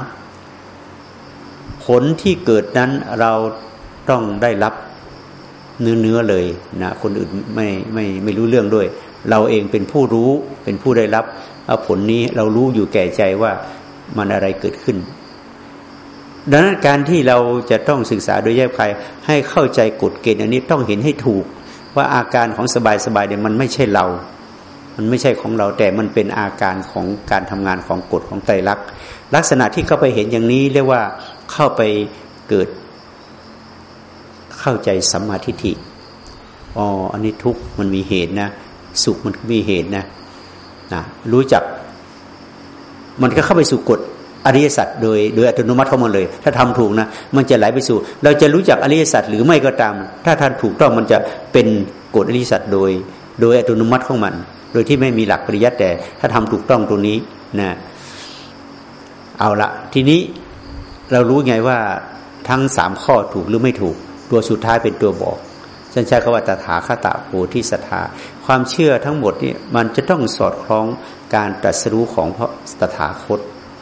ผลที่เกิดนั้นเราต้องได้รับเนื้อเนื้อเลยนะคนอื่นไม่ไม่ไม่รู้เรื่องด้วย เราเองเป็นผู้รู้เป็นผู้ได้รับผลนี้เรารู้อยู่แก่ใจว่ามันอะไรเกิดขึ้น ดังนั้นการที่เราจะต้องศึกษาโดยแยกภายให้เข้าใจกฎเกณฑ์อันนี้ต้องเห็นให้ถูก ว่าอาการของสบายสบายเนี่ยมันไม่ใช่เรา มันไม่ใช่ของเราแต่มันเป็นอาการของการทำงานของกฎของไตรลักษณ์ลักษณะที่เข้าไปเห็นอย่างนี้เรียกว่าเข้าไปเกิด เข้าใจสัมมาทิฏฐิอ๋ออันนี้ทุกมันมีเหตุนะ สุขมันมีเหตุนะนะรู้จัก มันก็เข้าไปสู่กฎ อริยสัจโดยโดยอัตโนมัติเข้ามาเลย ถ้าทำถูกนะมันจะไหลไปสู่ เราจะรู้จักอริยสัจหรือไม่ก็ตาม ถ้าท่านถูกต้องมันจะเป็นกฎอริยสัจโดย โดยอัตโนมัติของมัน โดยที่ไม่มีหลักปริยัติแต่ ถ้าทำถูกต้องตรงนี้นะเอาละทีนี้เรารู้ไงว่าทั้งสามข้อถูกหรือไม่ถูก ตัวสุดท้ายเป็นตัวบอกฉันใช้คำว่าตถาคตโพธิสัทธาความเชื่อทั้งหมดนี่มันจะต้องสอดคล้องการตรัสรู้ของพระตถาคต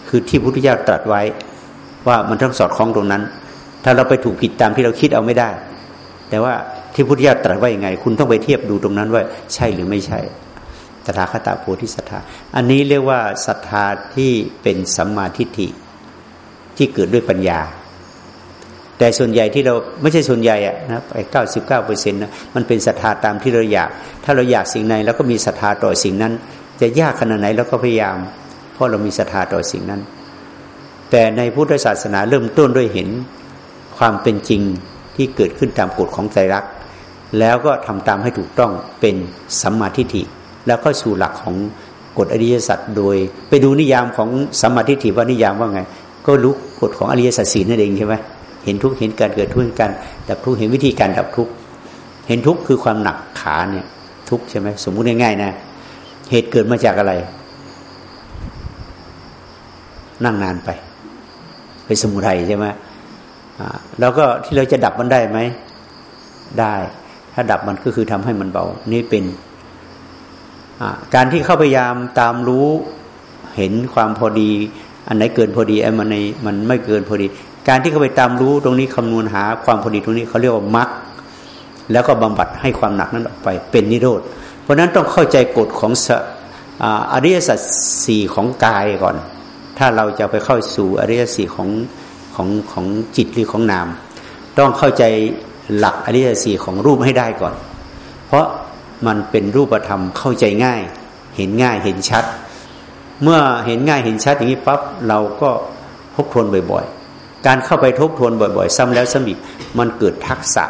คือที่พุทธเจ้าตรัสไว้ ว่ามันต้องสอดคล้องตรงนั้น ถ้าเราไปถูกผิดตามที่เราคิดเอาไม่ได้ แต่ว่าที่พุทธเจ้าตรัสไว้ยังไง คุณต้องไปเทียบดูตรงนั้นว่าใช่หรือไม่ใช่ตถาคตาโพธิสัทธาอันนี้เรียกว่าศรัทธาที่เป็นสัมมาทิฏฐิที่เกิดด้วยปัญญา แต่ส่วนใหญ่ที่เราไม่ใช่ส่วนใหญ่อะนะไปเก้าสิบเก้าเปอร์เซ็นต์นะมันเป็นศรัทธาตามที่เราอยาก ถ้าเราอยากสิ่งใดแล้วก็มีศรัทธาต่อสิ่งนั้น จะยากขนาดไหนเราก็พยายาม ราะเรามีศรัทธาต่อสิ่งนั้น แต่ในพุทธศาสนาเริ่มต้นด้วยเห็นความเป็นจริงที่เกิดขึ้นตามกฎของใจรัก แล้วก็ทำตามให้ถูกต้องเป็นสัมมาทิฏฐิ แล้วก็สู่หลักของกฎอริยสัจโดย ไปดูนิยามของสัมมาทิฏฐิว่านิยามว่าไง ก็รู้กฎของอริยสัจสีนั่นเองใช่ไหมเห็นทุกเห็นการเกิดทุกข์กันดับทุกเห็นวิธีการดับทุกเห็นทุกคือความหนักขาเนี่ยทุกใช่ไหมสมมุติง่ายๆนะ เหตุเกิดมาจากอะไร นั่งนานไป ไปสมุทัยใช่ไหมแล้วก็ที่เราจะดับมันได้ไหม ได้ ถ้าดับมันก็คือทำให้มันเบา นี่เป็นการที่เข้าพยายามตามรู้เห็นความพอดี อันไหนเกินพอดีไอ้มันในมันไม่เกินพอดี การที่เข้าไปตามรู้ตรงนี้คำนวณหา ความพอดีตรงนี้เขาเรียกว่ามักแล้วก็บำบัดให้ความหนักนั้นออกไปเป็นนิโรธ เพราะนั้นต้องเข้าใจกฎของอริยสัจสี่ของกายก่อน ถ้าเราจะไปเข้าสู่อริยสีของของของจิตหรือของนาม ต้องเข้าใจหลักอริยสีของรูปให้ได้ก่อน เพราะมันเป็นรูปธรรมเข้าใจง่าย เห็นง่ายเห็นชัด เมื่อเห็นง่ายเห็นชัดอย่างนี้ปั๊บเราก็ทบทวนบ่อยๆ การเข้าไปทบทวนบ่อยๆ ซ้ำแล้วซ้ำอีกมันเกิดทักษะ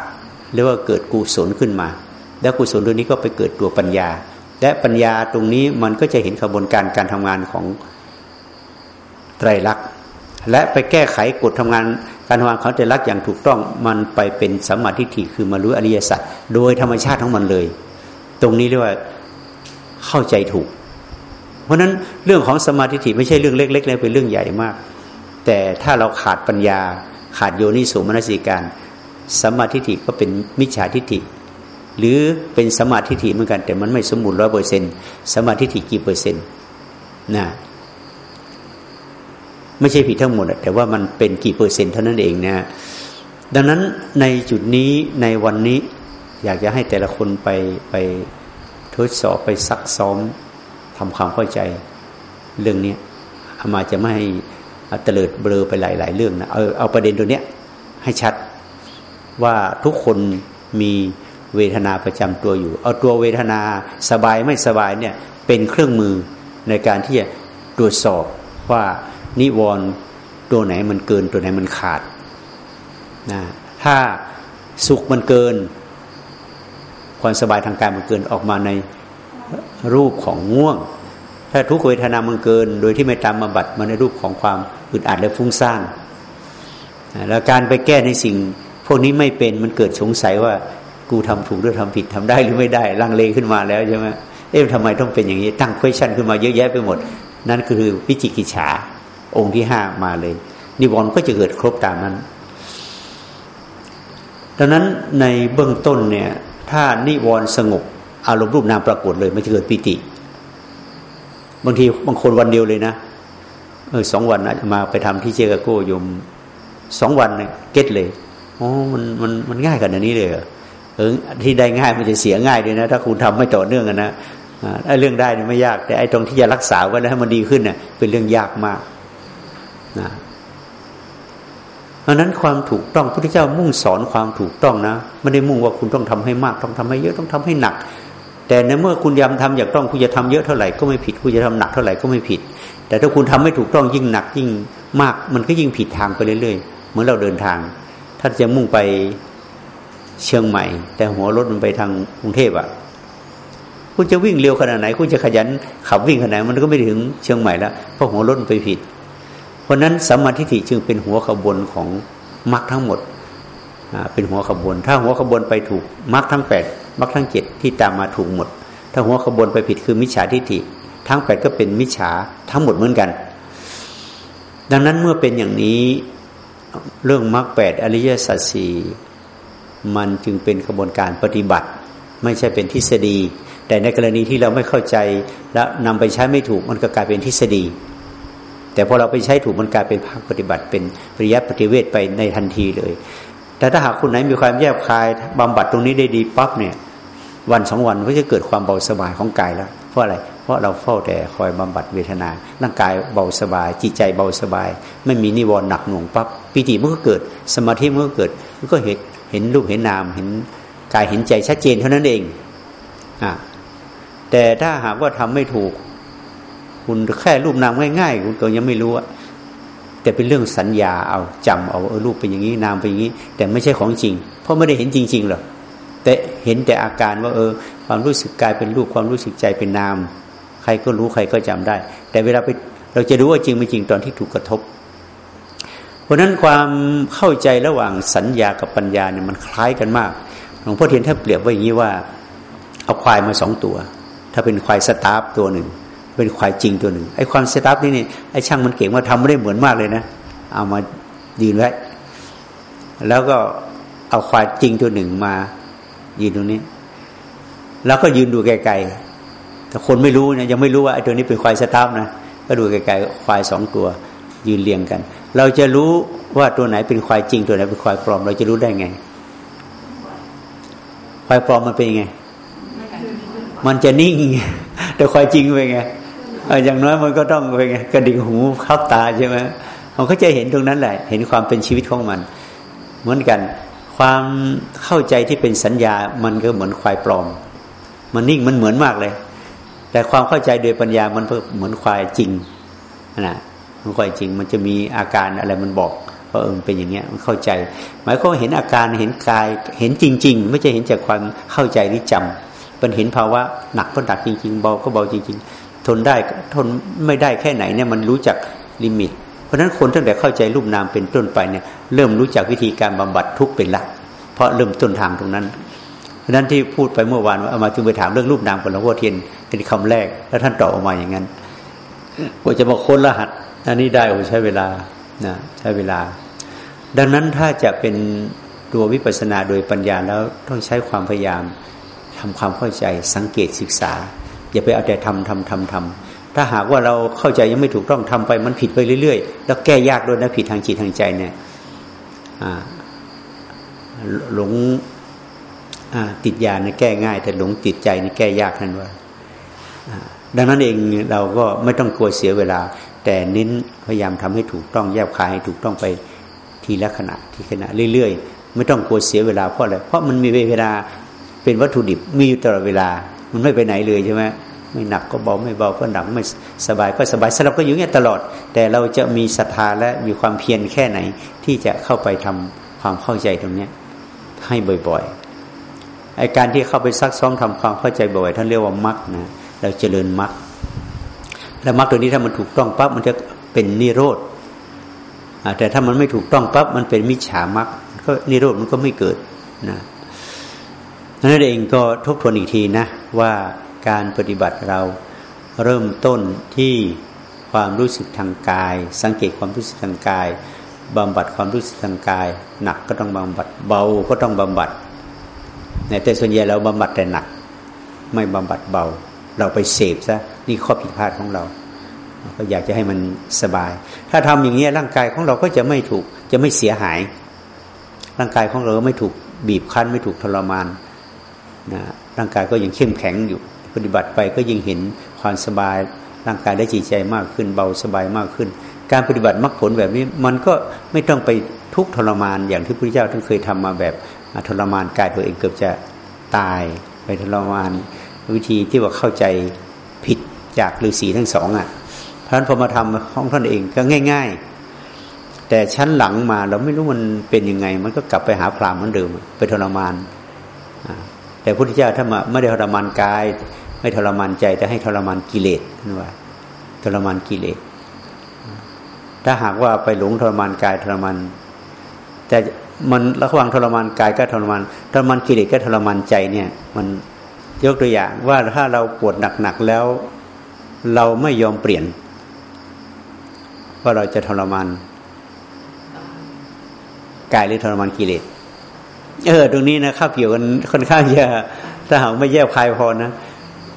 หรือว่าเกิดกุศลขึ้นมา แล้วกุศลตัวนี้ก็ไปเกิดตัวปัญญา และปัญญาตรงนี้มันก็จะเห็นกระบวนการการทำงานของ ไตรลักษณ์และไปแก้ไขกฎทำงานการทำงานของไตรลักษณ์อย่างถูกต้องมันไปเป็นสัมมาทิฏฐิคือมารู้อริยสัจโดยธรรมชาติของมันเลย ตรงนี้เรียกว่าเข้าใจถูก เพราะฉะนั้นเรื่องของสมาธิิไม่ใช่เรื่องเล็กๆเลยเป็นเรื่องใหญ่มาก แต่ถ้าเราขาดปัญญาขาดโยนิสูมนสิการสมาธิิก็เป็นมิจฉาทิฏฐิหรือเป็นสมาธิิเหมือนกัน แต่มันไม่สมบูรณ์ร้อยเปอร์เซ็นต์สมาธิิกี่เปอร์เซ็นต์นะ ไม่ใช่ผิดทั้งหมด แต่ว่ามันเป็นกี่เปอร์เซ็นต์เท่านั้นเองนะ ดังนั้นในจุดนี้ในวันนี้อยากจะให้แต่ละคนไปไปทดสอบไปซักซ้อมทำความเข้าใจเรื่องนี้อามาจะไม่ให้เตลิดเบลอไปหลาย ๆ เรื่องนะเอาเอาประเด็นตัวเนี้ยให้ชัดว่าทุกคนมีเวทนาประจำตัวอยู่ เอาตัวเวทนาสบายไม่สบายเนี่ยเป็นเครื่องมือในการที่จะตรวจสอบว่า นิวรณ์ตัวไหนมันเกินตัวไหนมันขาดนะถ้าสุขมันเกิน ความสบายทางกายมันเกินออกมาในรูปของง่วง ถ้าทุกขเวทนามันเกิน โดยที่ไม่ตามมาบัดมาในรูปของความอึดอัดและฟุ้งซ่านแล้วการไปแก้ในสิ่ง พวกนี้ไม่เป็นมันเกิดสงสัยว่ากูทำถูกหรือทำผิดทำได้หรือไม่ได้ลังเลขึ้นมาแล้วใช่ไหมเอ๊ะทำไมต้องเป็นอย่างนี้ ตั้ง question ขึ้นมาเยอะแยะไปหมด นั่นคือวิจิกิจฉา องค์ที่ห้ามาเลย นิวรณ์ก็จะเกิดครบตามนั้น ดังนั้นในเบื้องต้นเนี่ย ถ้านิวรณ์สงบ อารมณ์รูปนามปรากฏเลยมันจะเกิดปิติ บางทีบางคนวันเดียวเลยนะเออสองวันอาจจะมาไปทำที่เจกาโกยมสองวันเนี่ยเก็ตเลยอ๋อมันมันมันง่ายขนาดนี้เลยเออที่ได้ง่ายมันจะเสียง่ายเลยนะ ถ้าคุณทำไม่ต่อเนื่องกันนะไอ้เรื่องได้นี่ไม่ยาก แต่ไอ้ตรงที่จะรักษาไว้แล้วให้มันดีขึ้นเนี่ยเป็นเรื่องยากมาก นะเพราะนั้นความถูกต้องพระพุทธเจ้ามุ่งสอนความถูกต้องนะไม่ได้มุ่งว่าคุณต้องทำให้มาก ต้องทำให้เยอะต้องทำให้หนัก แต่ในเมื่อคุณยำทำอยากต้องคุณจะทำเยอะเท่าไหร่ก็ไม่ผิดคุณจะทำหนักเท่าไหร่ก็ไม่ผิด แต่ถ้าคุณทำไม่ถูกต้องยิ่งหนักยิ่งมาก มันก็ยิ่งผิดทางไปเรื่อยๆเหมือนเราเดินทาง ถ้าจะมุ่งไปเชียงใหม่ แต่หัวรถมันไปทางกรุงเทพอะคุณจะวิ่งเร็วขนาดไหน คุณจะขยันขับวิ่งขนาดไหนมันก็ไม่ถึงเชียงใหม่แล้วเพราะหัวรถมันไปผิด ราะนั้นสัมมาทิฏฐิจึงเป็นหัวขบวนของมรรคทั้งหมดเป็นหัวขบวน ถ้าหัวขบวนไปถูกมรรคทั้งแปดมรรคทั้งเจ็ดที่ตามมาถูกหมด ถ้าหัวขบวนไปผิดคือมิจฉาทิฏฐิทั้งแปดก็เป็นมิจฉาทั้งหมดเหมือนกัน ดังนั้นเมื่อเป็นอย่างนี้เรื่องมรรคแปดอริยสัจสี่มันจึงเป็นกระบวนการปฏิบัติ ไม่ใช่เป็นทฤษฎี แต่ในกรณีที่เราไม่เข้าใจและนำไปใช้ไม่ถูกมันก็กลายเป็นทฤษฎี แต่พอเราไปใช้ถูกมันกลายเป็นภาคปฏิบัติเป็นปริยัติปฏิเวทไปในทันทีเลย แต่ถ้าหากคุณไหนมีความแยบคายบำบัดตรงนี้ได้ดีปั๊บเนี่ย วันสองวันก็จะเกิดความเบาสบายของกายแล้ว เพราะอะไร เพราะเราเฝ้าแต่คอยบำบัดเวทนา ร่างกายเบาสบาย จิตใจเบาสบาย ไม่มีนิวรณ์หนักหน่วงปั๊บปิติมันก็เกิดสมาธิมันก็เกิดมันก็เห็นเห็นรูปเห็นนามเห็นกายเห็นใจชัดเจนเท่านั้นเองอ่าแต่ถ้าหากว่าทำไม่ถูก คุณแค่รูปนามง่ายๆคุณก็ยังไม่รู้อะแต่เป็นเรื่องสัญญาเอาจำเอาเออรูปเป็นอย่างนี้นามเป็นอย่างนี้ แต่ไม่ใช่ของจริง เพราะไม่ได้เห็นจริง ๆหรอกแต่เห็นแต่อาการว่าเออ ความรู้สึกกายเป็นรูปความรู้สึกใจเป็นนาม ใครก็รู้ใครก็จำได้ แต่เวลาไปเราจะรู้ว่าจริงไม่จริงตอนที่ถูกกระทบ เพราะนั้นความเข้าใจระหว่างสัญญากับปัญญาเนี่ยมันคล้ายกันมากหลวงพ่อเทียนท่านเปรียบไว้อย่างนี้ว่า เอาควายมาสองตัว ถ้าเป็นควายสตาร์ฟตัวหนึ่ง เป็นควายจริงตัวหนึ่งไอ้ความเซตัพนี่นี่ไอ้ช่างมันเก่งว่าทำไม่ได้เหมือนมากเลยนะเอามายืนไว้แล้วก็เอาควายจริงตัวหนึ่งมา ยืนตรงนี้ แล้วก็ยืนดูไกลๆแต่คนไม่รู้นี่ยยังไม่รู้ว่าไอ้ตัวนี้เป็นควายสตาฟนะก็ดูไกลๆควายสองตัว ยืนเรียงกัน เราจะรู้ว่าตัวไหนเป็นควายจริงตัวไหนเป็นควายปลอม เราจะรู้ได้ไง ควายปลอมมันเป็นยังไง มันจะนิ่ง แต่ควายจริงเป็นไง อย่างน้อยมันก็ต้องเป็นกระดิ่งหูเข้าตาใช่ไหมมันก็จะเห็นตรงนั้นแหละ เห็นความเป็นชีวิตของมัน เหมือนกัน ความเข้าใจที่เป็นสัญญามันก็เหมือนควายปลอม มันนิ่งมันเหมือนมากเลย แต่ความเข้าใจโดยปัญญามันเหมือนควายจริงนะมันควายจริง มันจะมีอาการอะไรมันบอกเพราเออเป็นอย่างเงี้ยมันเข้าใจ หมายความเห็นอาการเห็นกายเห็นจริง ๆ ไม่ใช่เห็นจากความเข้าใจหรือจำเป็นเห็นภาวะหนักก็หนักจริง ๆ เบาก็เบาจริง ๆ นได้ทนไม่ได้แค่ไหนเนี่ยมันรู้จักลิมิต เพราะฉะนั้นคนตั้งแต่เข้าใจรูปนามเป็นต้นไปเนี่ยเริ่มรู้จักวิธีการบำบัดทุกเป็นหลัก เพราะเริ่มต้นทางตรงนั้น เพราะนั้นที่พูดไปเมื่อวานว่าเอามาจึงไปถามเรื่องรูปนามกับหลวงพ่อเทียนเป็นคำแรก แล้วท่านตอบออกมาอย่างนั้นกว่าจะมาค้นรหัสอันนี้ได้โอ้ใช้เวลานะใช้เวลา ดังนั้นถ้าจะเป็นตัววิปัสสนาโดยปัญญาแล้วต้องใช้ความพยายามทำความเข้าใจสังเกตศึกษา อย่าไปเอาแต่ทำทำทำทำถ้าหากว่าเราเข้าใจยังไม่ถูกต้องทำไปมันผิดไปเรื่อยๆ แล้วแก้ยากด้วยนะผิดทางจิตทางใจเนี่ยหลงติดยาเนี่ยแก้ง่าย แต่หลงติดใจนี่แก้ยากนั่นว่าดังนั้นเองเราก็ไม่ต้องกลัวเสียเวลา แต่เน้นพยายามทำให้ถูกต้องแยบคายให้ถูกต้องไปทีละขณะทีขณะเรื่อยๆ ไม่ต้องกลัวเสียเวลาเพราะอะไรเพราะมันมีเวลาเป็นวัตถุดิบมีอยู่ตลอดเวลา มันไม่ไปไหนเลยใช่ไหมไม่หนักก็เบาไม่เบาก็หนักไม่สบายก็สบายสลับก็อยู่เงี้ยตลอด แต่เราจะมีศรัทธาและมีความเพียรแค่ไหน ที่จะเข้าไปทำความเข้าใจตรงเนี้ยให้บ่อยๆไอการที่เข้าไปซักซ้อมทำความเข้าใจบ่อยท่านเรียกว่ามักนะเราเจริญมรรคแล้วมรรคตัวนี้ถ้ามันถูกต้องปั๊บมันจะเป็นนิโรธแต่ถ้ามันไม่ถูกต้องปั๊บมันเป็นมิจฉามรรคก็นิโรธมันก็ไม่เกิดนะ นั่นเองก็ทบทวนอีกทีนะว่าการปฏิบัติเราเริ่มต้นที่ความรู้สึกทางกาย สังเกตความรู้สึกทางกายบำบัดความรู้สึกทางกาย หนักก็ต้องบำบัดเบาก็ต้องบำบัดแต่ส่วนใหญ่เราบำบัดแต่หนัก ไม่บำบัดเบา เราไปเสพซะนี่ข้อผิดพลาดของเราก็อยากจะให้มันสบาย ถ้าทำอย่างนี้ร่างกายของเราก็จะไม่ถูกจะไม่เสียหาย ร่างกายของเราไม่ถูกบีบคั้นไม่ถูกทรมาน นะร่างกายก็ยังเข้มแข็งอยู่ ปฏิบัติไปก็ยิ่งเห็นความสบาย ร่างกายได้จิตใจมากขึ้น เบาสบายมากขึ้น การปฏิบัติมรรคผลแบบนี้มันก็ไม่ต้องไปทุกทรมานอย่างที่พระพุทธเจ้าท่านเคยทำมาแบบทรมานกายตัวเองเกือบจะตายไปทรมานวิธีที่ว่าเข้าใจผิดจากฤาษีทั้งสองอะเพราะฉะนั้นพอมาทำของท่านเองก็ง่าย ๆ แต่ชั้นหลังมาเราไม่รู้มันเป็นยังไง มันก็กลับไปหาพรามเหมือนเดิม ไปทรมาน แต่พระพุทธเจ้าถ้ามาไม่ได้ทรมานกาย ไม่ทรมานใจ แต่ให้ทรมานกิเลสนั่นว่า ทรมานกิเลส ถ้าหากว่าไปหลงทรมานกายทรมานแต่มันระหว่างทรมานกายก็ทรมานทรมานกิเลสก็ทรมานใจเนี่ย มันยกตัวอย่างว่าถ้าเราปวดหนักๆแล้ว เราไม่ยอมเปลี่ยน ว่าเราจะทรมานกายหรือทรมานกิเลส เออตรงนี้นะข้าเกี่ยวกันค่อนข้างจะถ้าหากไม่แยบคายพอนะ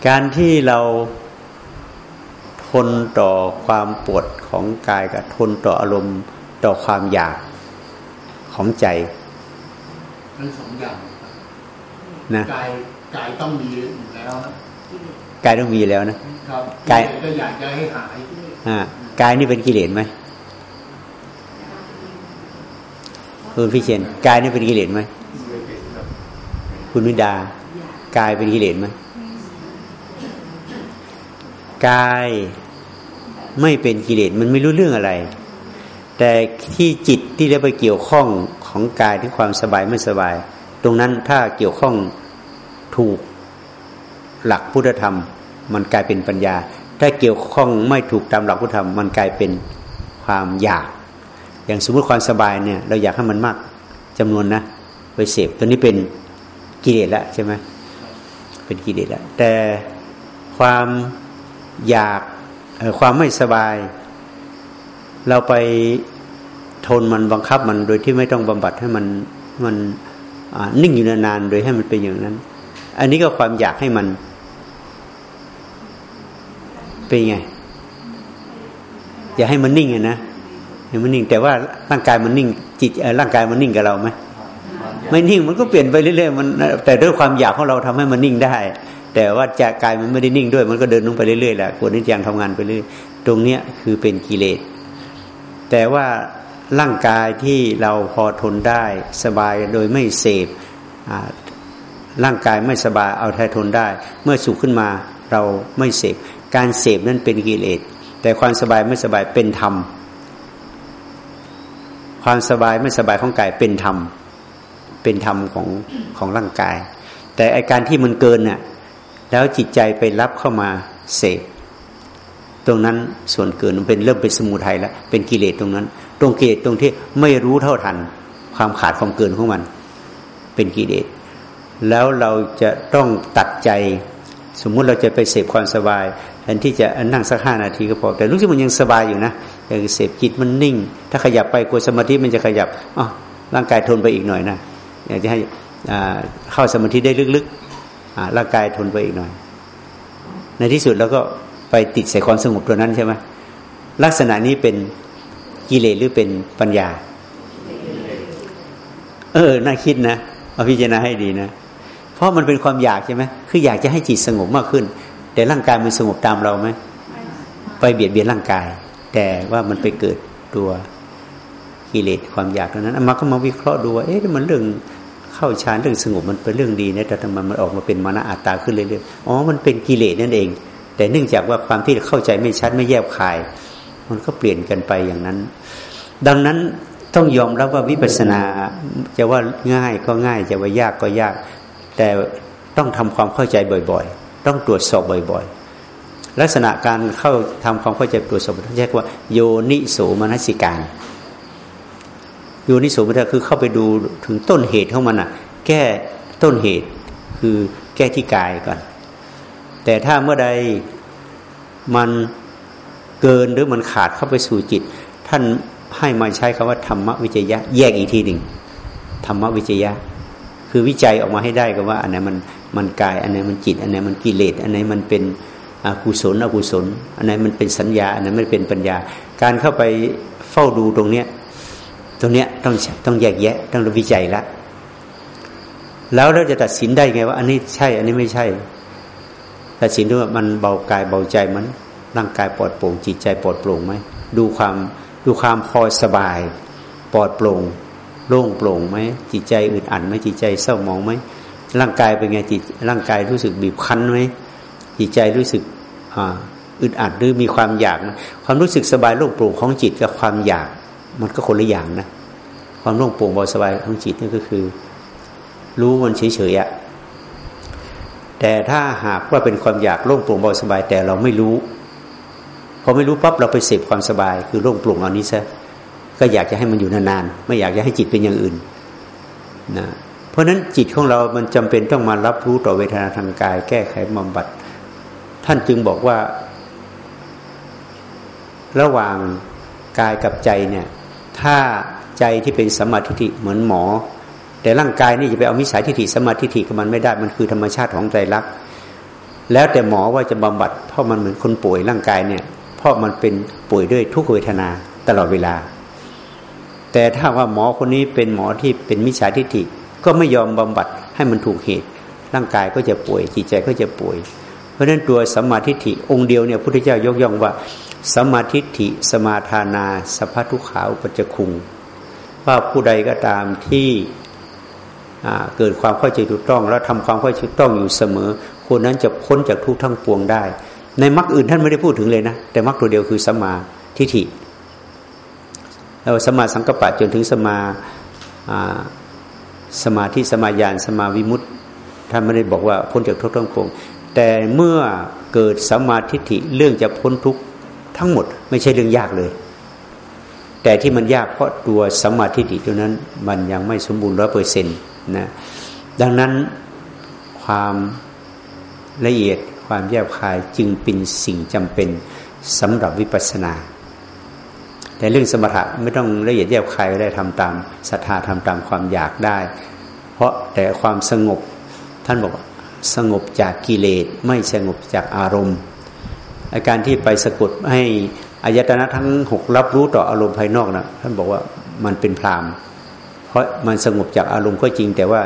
การที่เราทนต่อความปวดของกายกับทนต่ออารมณ์ต่อความอยากของใจทั้งสองอย่างนะกายกายต้องมีอยู่แล้วนะกายต้องมีแล้วนะกายก็อยากจะให้หายอ่ากายนี่เป็นกิเลสไหมคุณพิเชนกายนี่เป็นกิเลสไหม คุณวิดากายเป็นกิเลสไหมกายไม่เป็นกิเลสมันไม่รู้เรื่องอะไร แต่ที่จิตที่ได้ไปเกี่ยวข้องของกายที่ความสบายไม่สบาย ตรงนั้นถ้าเกี่ยวข้องถูกหลักพุทธธรรม มันกลายเป็นปัญญา ถ้าเกี่ยวข้องไม่ถูกตามหลักพุทธธรรม มันกลายเป็นความอยาก อย่างสมมติความสบายเนี่ย เราอยากให้มันมากจำนวนนะไปเสพตัวนี้เป็น กิเลสแล้วใช่ไหมเป็นกิเลสแล้วแต่ความอยากความไม่สบาย เราไปทนมันบังคับมันโดยที่ไม่ต้องบำบัดให้มันมันนิ่งอยู่นานๆโดยให้มันเป็นอย่างนั้น อันนี้ก็ความอยากให้มัน เป็นไง อยากให้มันนิ่งไงนะให้มันนิ่ง แต่ว่าร่างกายมันนิ่งจิตร่างกายมันนิ่งกับเราไหม ไม่นิ่งมันก็เปลี่ยนไปเรื่อยๆมันแต่ด้วยความอยากของเราทำให้มันนิ่งได้ แต่ว่าจากายมันไม่ได้นิ่งด้วย มันก็เดินลงไปเรื่อยๆแหละกวดนิจยังทำงานไปเรื่อยตรงเนี้ยคือเป็นกิเลส แต่ว่าร่างกายที่เราพอทนได้สบายโดยไม่เสพร่างกายไม่สบายเอาททนได้ เมื่อสุขขึ้นมาเราไม่เสพการเสพนั้นเป็นกิเลส แต่ความสบายไม่สบายเป็นธรรม ความสบายไม่สบายของกายเป็นธรรม เป็นธรรมของของร่างกาย แต่อาการที่มันเกินน่ะแล้วจิตใจไปรับเข้ามาเสพตรงนั้นส่วนเกินมันเป็นเริ่มเป็นสมุทัยแล้วเป็นกิเลสตรงนั้น ตรงกิเลสตรงที่ไม่รู้เท่าทัน ความขาดความเกินของมัน เป็นกิเลสแล้วเราจะต้องตัดใจ สมมุติเราจะไปเสพความสบายแทนที่จะนั่งสักห้านาทีก็พอแต่รู้สึกมันยังสบายอยู่นะยากเสพจิตมันนิ่ง ถ้าขยับไปกลัวสมาธิมันจะขยับอ๋อร่างกายทนไปอีกหน่อยนะ อยากจะให้เข้าสมาธิได้ลึกๆร่างกายทนไปอีกหน่อย ในที่สุดเราก็ไปติดใส่ความสงบตัวนั้นใช่ไหมลักษณะนี้เป็นกิเลสหรือเป็นปัญญา เออ น่าคิดนะเอาพิจารณาให้ดีนะ เพราะมันเป็นความอยากใช่ไหมคืออยากจะให้จิตสงบมากขึ้น แต่ร่างกายมันสงบตามเราไหมไปเบียดเบียนร่างกาย แต่ว่ามันไปเกิดตัว กิเลสความอยากนั้นมาก็มาวิเคราะห์ดูว่าเอ๊ะมันเรื่องเข้าฌานเรื่องสงบมันเป็นเรื่องดีนะแต่ทำไมมันออกมาเป็นมานะอัตตาขึ้นเรื่อยๆอ๋อมันเป็นกิเลสนั่นเอง แต่เนื่องจากว่าความที่เข้าใจไม่ชัดไม่แยบคาย มันก็เปลี่ยนกันไปอย่างนั้น ดังนั้นต้องยอมรับว่าวิปัสสนาจะว่าง่ายก็ง่ายจะว่ายากก็ยาก แต่ต้องทำความเข้าใจบ่อยๆ ต้องตรวจสอบบ่อยๆ ลักษณะการเข้าทำความเข้าใจตรวจสอบเรียกว่า โยนิโสมนสิการ โยนิโสมนสิคือเข้าไปดูถึงต้นเหตุของมันอะ แก้ต้นเหตุคือแก้ที่กายก่อน แต่ถ้าเมื่อใดมันเกินหรือมันขาดเข้าไปสู่จิต ท่านให้มาใช้คำว่าธรรมวิจยะ แยกอีกทีหนึ่งธรรมวิจยะ คือวิจัยออกมาให้ได้กันว่า อันไหนมันมันกาย อันไหนมันจิต อันไหนมันกิเลสอันไหนมันเป็นอกุศลอกุศล อันไหนมันเป็นสัญญา อันไหนมันเป็นปัญญา การเข้าไปเฝ้าดูตรงเนี้ย ตรงเนี้ยต้องต้องแยกแยะ ต้องวิจัยละ แล้วเราจะตัดสินได้ไงว่า อันนี้ใช่ อันนี้ไม่ใช่ ตัดสินด้วยมันเบากายเบาใจมันร่างกายปลอดโปร่ง จิตใจปลอดโปร่งไหมดูความดูความพอสบายปลอดโปร่ง โล่งโปร่งไหมจิตใจอึดอัดไหมจิตใจเศร้าหมองไหมร่างกายเป็นไงจิตร่างกายรู้สึกบีบคั้นไหมจิตใจรู้สึกอ่าอึดอัดหรือมีความอยาก ความรู้สึกสบายโล่งโปร่งของจิตกับความอยาก มันก็คนละอย่างนะ ความโล่งโปร่งเบาสบายของจิตนี่ก็คือ รู้มันเฉยๆอะแต่ถ้าหากว่าเป็นความอยากโล่งโปร่งเบาสบาย แต่เราไม่รู้พอไม่รู้ปั๊บเราไปเสพความสบาย คือโล่งโปร่งเอานี้ซะก็อยากจะให้มันอยู่นานๆไม่อยากจะให้จิตเป็นอย่างอื่นนะเพราะฉะนั้นจิตของเรามันจำเป็นต้องมารับรู้ต่อเวทนาทางกาย แก้ไขบำบัด ท่านจึงบอกว่า ระหว่างกายกับใจเนี่ย ถ้าใจที่เป็นสมาธิเหมือนหมอ แต่ร่างกายนี่จะไปเอามิสัยทิฏฐิสมาธิฐิกับมันไม่ได้มันคือธรรมชาติของใจรัก แล้วแต่หมอว่าจะบำบัด เพราะมันเหมือนคนป่วยร่างกายเนี่ยเพราะมันเป็นป่วยด้วยทุกเวทนาตลอดเวลา แต่ถ้าว่าหมอคนนี้เป็นหมอที่เป็นมิจฉาทิฏฐิก็ไม่ยอมบำบัดให้มันถูกเหตุ ร่างกายก็จะป่วยจิตใจก็จะป่วย เพราะฉะนั้นตัวสมาธิฐิองค์เดียวเนี่ยพุทธเจ้ายกย่องว่า สมาธิฐิสมาทานาสัพพทุขาอุปจคุง ว่าผู้ใดก็ตามที่เกิดความเข้าใจถูกต้อง แล้วทำความเข้าใจถูกต้องอยู่เสมอ คนนั้นจะพ้นจากทุกทั้งปวงได้ ในมรรคอื่นท่านไม่ได้พูดถึงเลยนะ แต่มรรคตัวเดียวคือสมาทิฏฐิแล้วสมาสังกปะจนถึงสมาสมาธิสมาญาณสมาวิมุตติท่านไม่ได้บอกว่าพ้นจากทุกข์ทั้งปวง แต่เมื่อเกิดสมาธิฐิเรื่องจะพ้นทุกข์ ทั้งหมดไม่ใช่เรื่องยากเลย แต่ที่มันยากเพราะตัวสมาธิฐิตัวนั้น มันยังไม่สมบูรณ์ร้อยเปอร์เซ็นต์นะดังนั้นความละเอียดความแยบคายจึงเป็นสิ่งจำเป็นสำหรับวิปัสสนา แต่เรื่องสมถะไม่ต้องละเอียดแยบคายได้ทำตามศรัทธาทำตามความอยากได้ เพราะแต่ความสงบท่านบอกสงบจากกิเลสไม่สงบจากอารมณ์ อาการที่ไปสะกดให้อายตนะทั้งหกรับรู้ต่ออารมณ์ภายนอกนะท่านบอกว่ามันเป็นพรามเพราะมันสงบจากอารมณ์ก็จริง แต่ว่า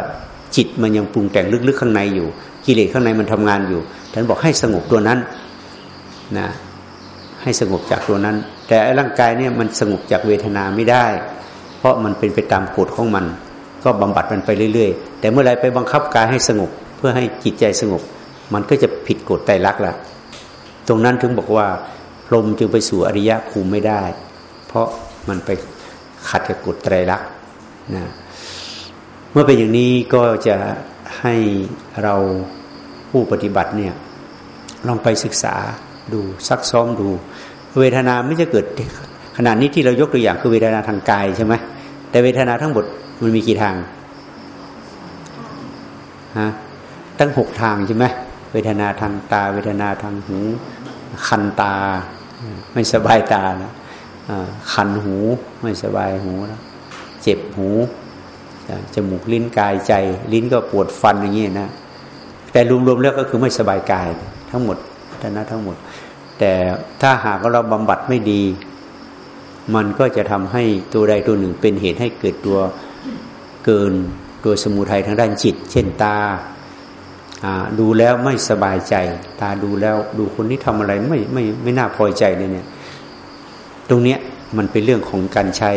จิตมันยังปรุงแต่งลึกๆข้างในอยู่ กิเลสข้างในมันทำงานอยู่ท่านบอกให้สงบตัวนั้นนะให้สงบจากตัวนั้น แต่ร่างกายเนี่ยมันสงบจากเวทนาไม่ได้ เพราะมันเป็นไปตามกฎของมัน ก็บำบัดมันไปเรื่อยๆ แต่เมื่อไรไปบังคับกายให้สงบเพื่อให้จิตใจสงบ มันก็จะผิดกฎไตรลักษณ์ละ ตรงนั้นถึงบอกว่าพรหมจึงไปสู่อริยะภูมิไม่ได้ เพราะมันไปขัดกับกฎไตรลักษณ์นะเมื่อเป็นอย่างนี้ก็จะให้เราผู้ปฏิบัติเนี่ยลองไปศึกษาดูซักซ้อมดู เวทนาไม่จะเกิดขนาดนี้ที่เรายกตัวอย่างคือเวทนาทางกายใช่ไหมแต่เวทนาทั้งหมดมันมีกี่ทางฮะตั้งหกทางใช่ไหมเวทนาทางตา เวทนาทางหู คันตา ไม่สบายตาแล้วคันหูไม่สบายหูแล้วเจ็บหูจมูกลิ้นกายใจ ลิ้นก็ปวดฟันอย่างนี้นะแต่รวมๆแล้วก็คือไม่สบายกาย ทั้งหมดท่านะทั้งหมด แต่ถ้าหากเราบำบัดไม่ดี มันก็จะทำให้ตัวใดตัวหนึ่งเป็นเหตุให้เกิดตัวเกินตัวสมุทัยทางด้านจิต เช่นตา ดูแล้วไม่สบายใจ ตาดูแล้วดูคนนี้ทำอะไรไม่ไม่ไม่น่าพอใจเลยเนี่ย ตรงเนี้ยมันเป็นเรื่องของการใช้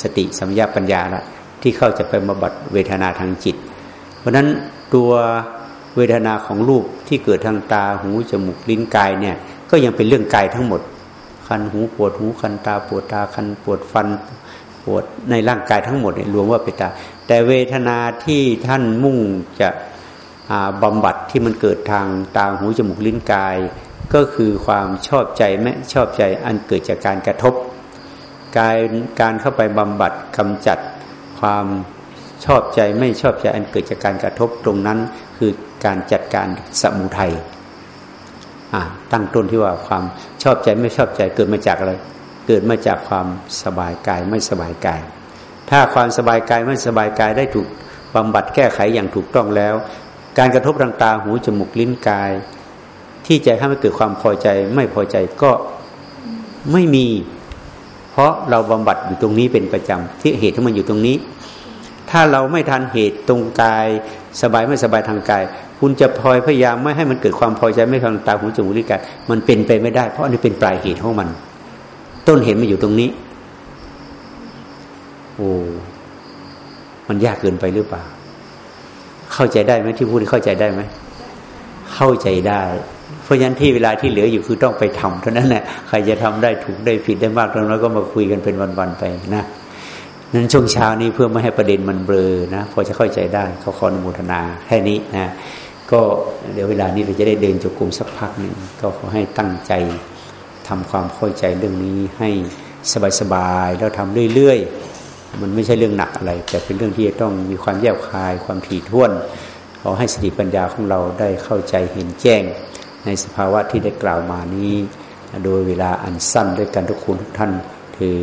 สติสัมยาปัญญาละที่เข้าจะไปมาบัดเวทนาทางจิต เพราะนั้นตัวเวทนาของรูปที่เกิดทางตาหูจมูกลิ้นกายเนี่ย ก็ยังเป็นเรื่องกายทั้งหมด คันหูปวดหูคันตาปวดตาคันปวดฟันปวดในร่างกายทั้งหมดเนี่ยรวมว่าเป็นตา แต่เวทนาที่ท่านมุ่งจะ บำบัดที่มันเกิดทางตาหูจมูกลิ้นกาย ก็คือความชอบใจไม่ชอบใจอันเกิดจากการกระทบ การการเข้าไปบำบัดกำจัดความชอบใจไม่ชอบใจอันเกิดจากการกระทบตรงนั้นคือการจัดการสมุทัยตั้งต้นที่ว่าความชอบใจไม่ชอบใจเกิดมาจากอะไร เกิดมาจากความสบายกายไม่สบายกาย ถ้าความสบายกายไม่สบายกายได้ถูกบำบัดแก้ไขอย่างถูกต้องแล้ว การกระทบทางตาหูจมูกลิ้นกาย ที่จะทำให้เกิดความพอใจไม่พอใจก็ไม่มี เพราะเราบำบัดอยู่ตรงนี้เป็นประจำที่เหตุที่มันอยู่ตรงนี้ ถ้าเราไม่ทันเหตุตรงกาย สบายไม่สบายทางกาย คุณจะพลอยพยายามไม่ให้มันเกิดความพอใจไม่ทางตาหูจมูกลิ้นกายมันเป็นไปไม่ได้ เพราะอันนี้เป็นปลายเหตุของมัน ต้นเหตุมันอยู่ตรงนี้ โอ้มันยากเกินไปหรือเปล่า เข้าใจได้ไหมที่พูดเข้าใจได้ไหมเข้าใจได้ เพราะฉะนั้นที่เวลาที่เหลืออยู่คือต้องไปทำเท่านั้นแหละใครจะทำได้ถูกได้ผิดได้มากเท่านั้นก็มาคุยกันเป็นวันๆไปนะนั้นช่วงเช้านี้เพื่อไม่ให้ประเด็นมันเบลอนะพอจะเข้าใจได้เขาขออนุโมทนาแค่นี้นะก็เดี๋ยวเวลานี้เราจะได้เดินจงกรมสักพักหนึ่งก็ขอให้ตั้งใจทำความเข้าใจเรื่องนี้ให้สบายๆแล้วทำเรื่อย ๆ มันไม่ใช่เรื่องหนักอะไร แต่เป็นเรื่องที่จะต้องมีความแยบคาย ความถี่ถ้วนขอให้สติปัญญาของเราได้เข้าใจเห็นแจ้ง ในสภาวะที่ได้กล่าวมานี้ โดยเวลาอันสั้นด้วยกันทุกคนทุกท่าน คือ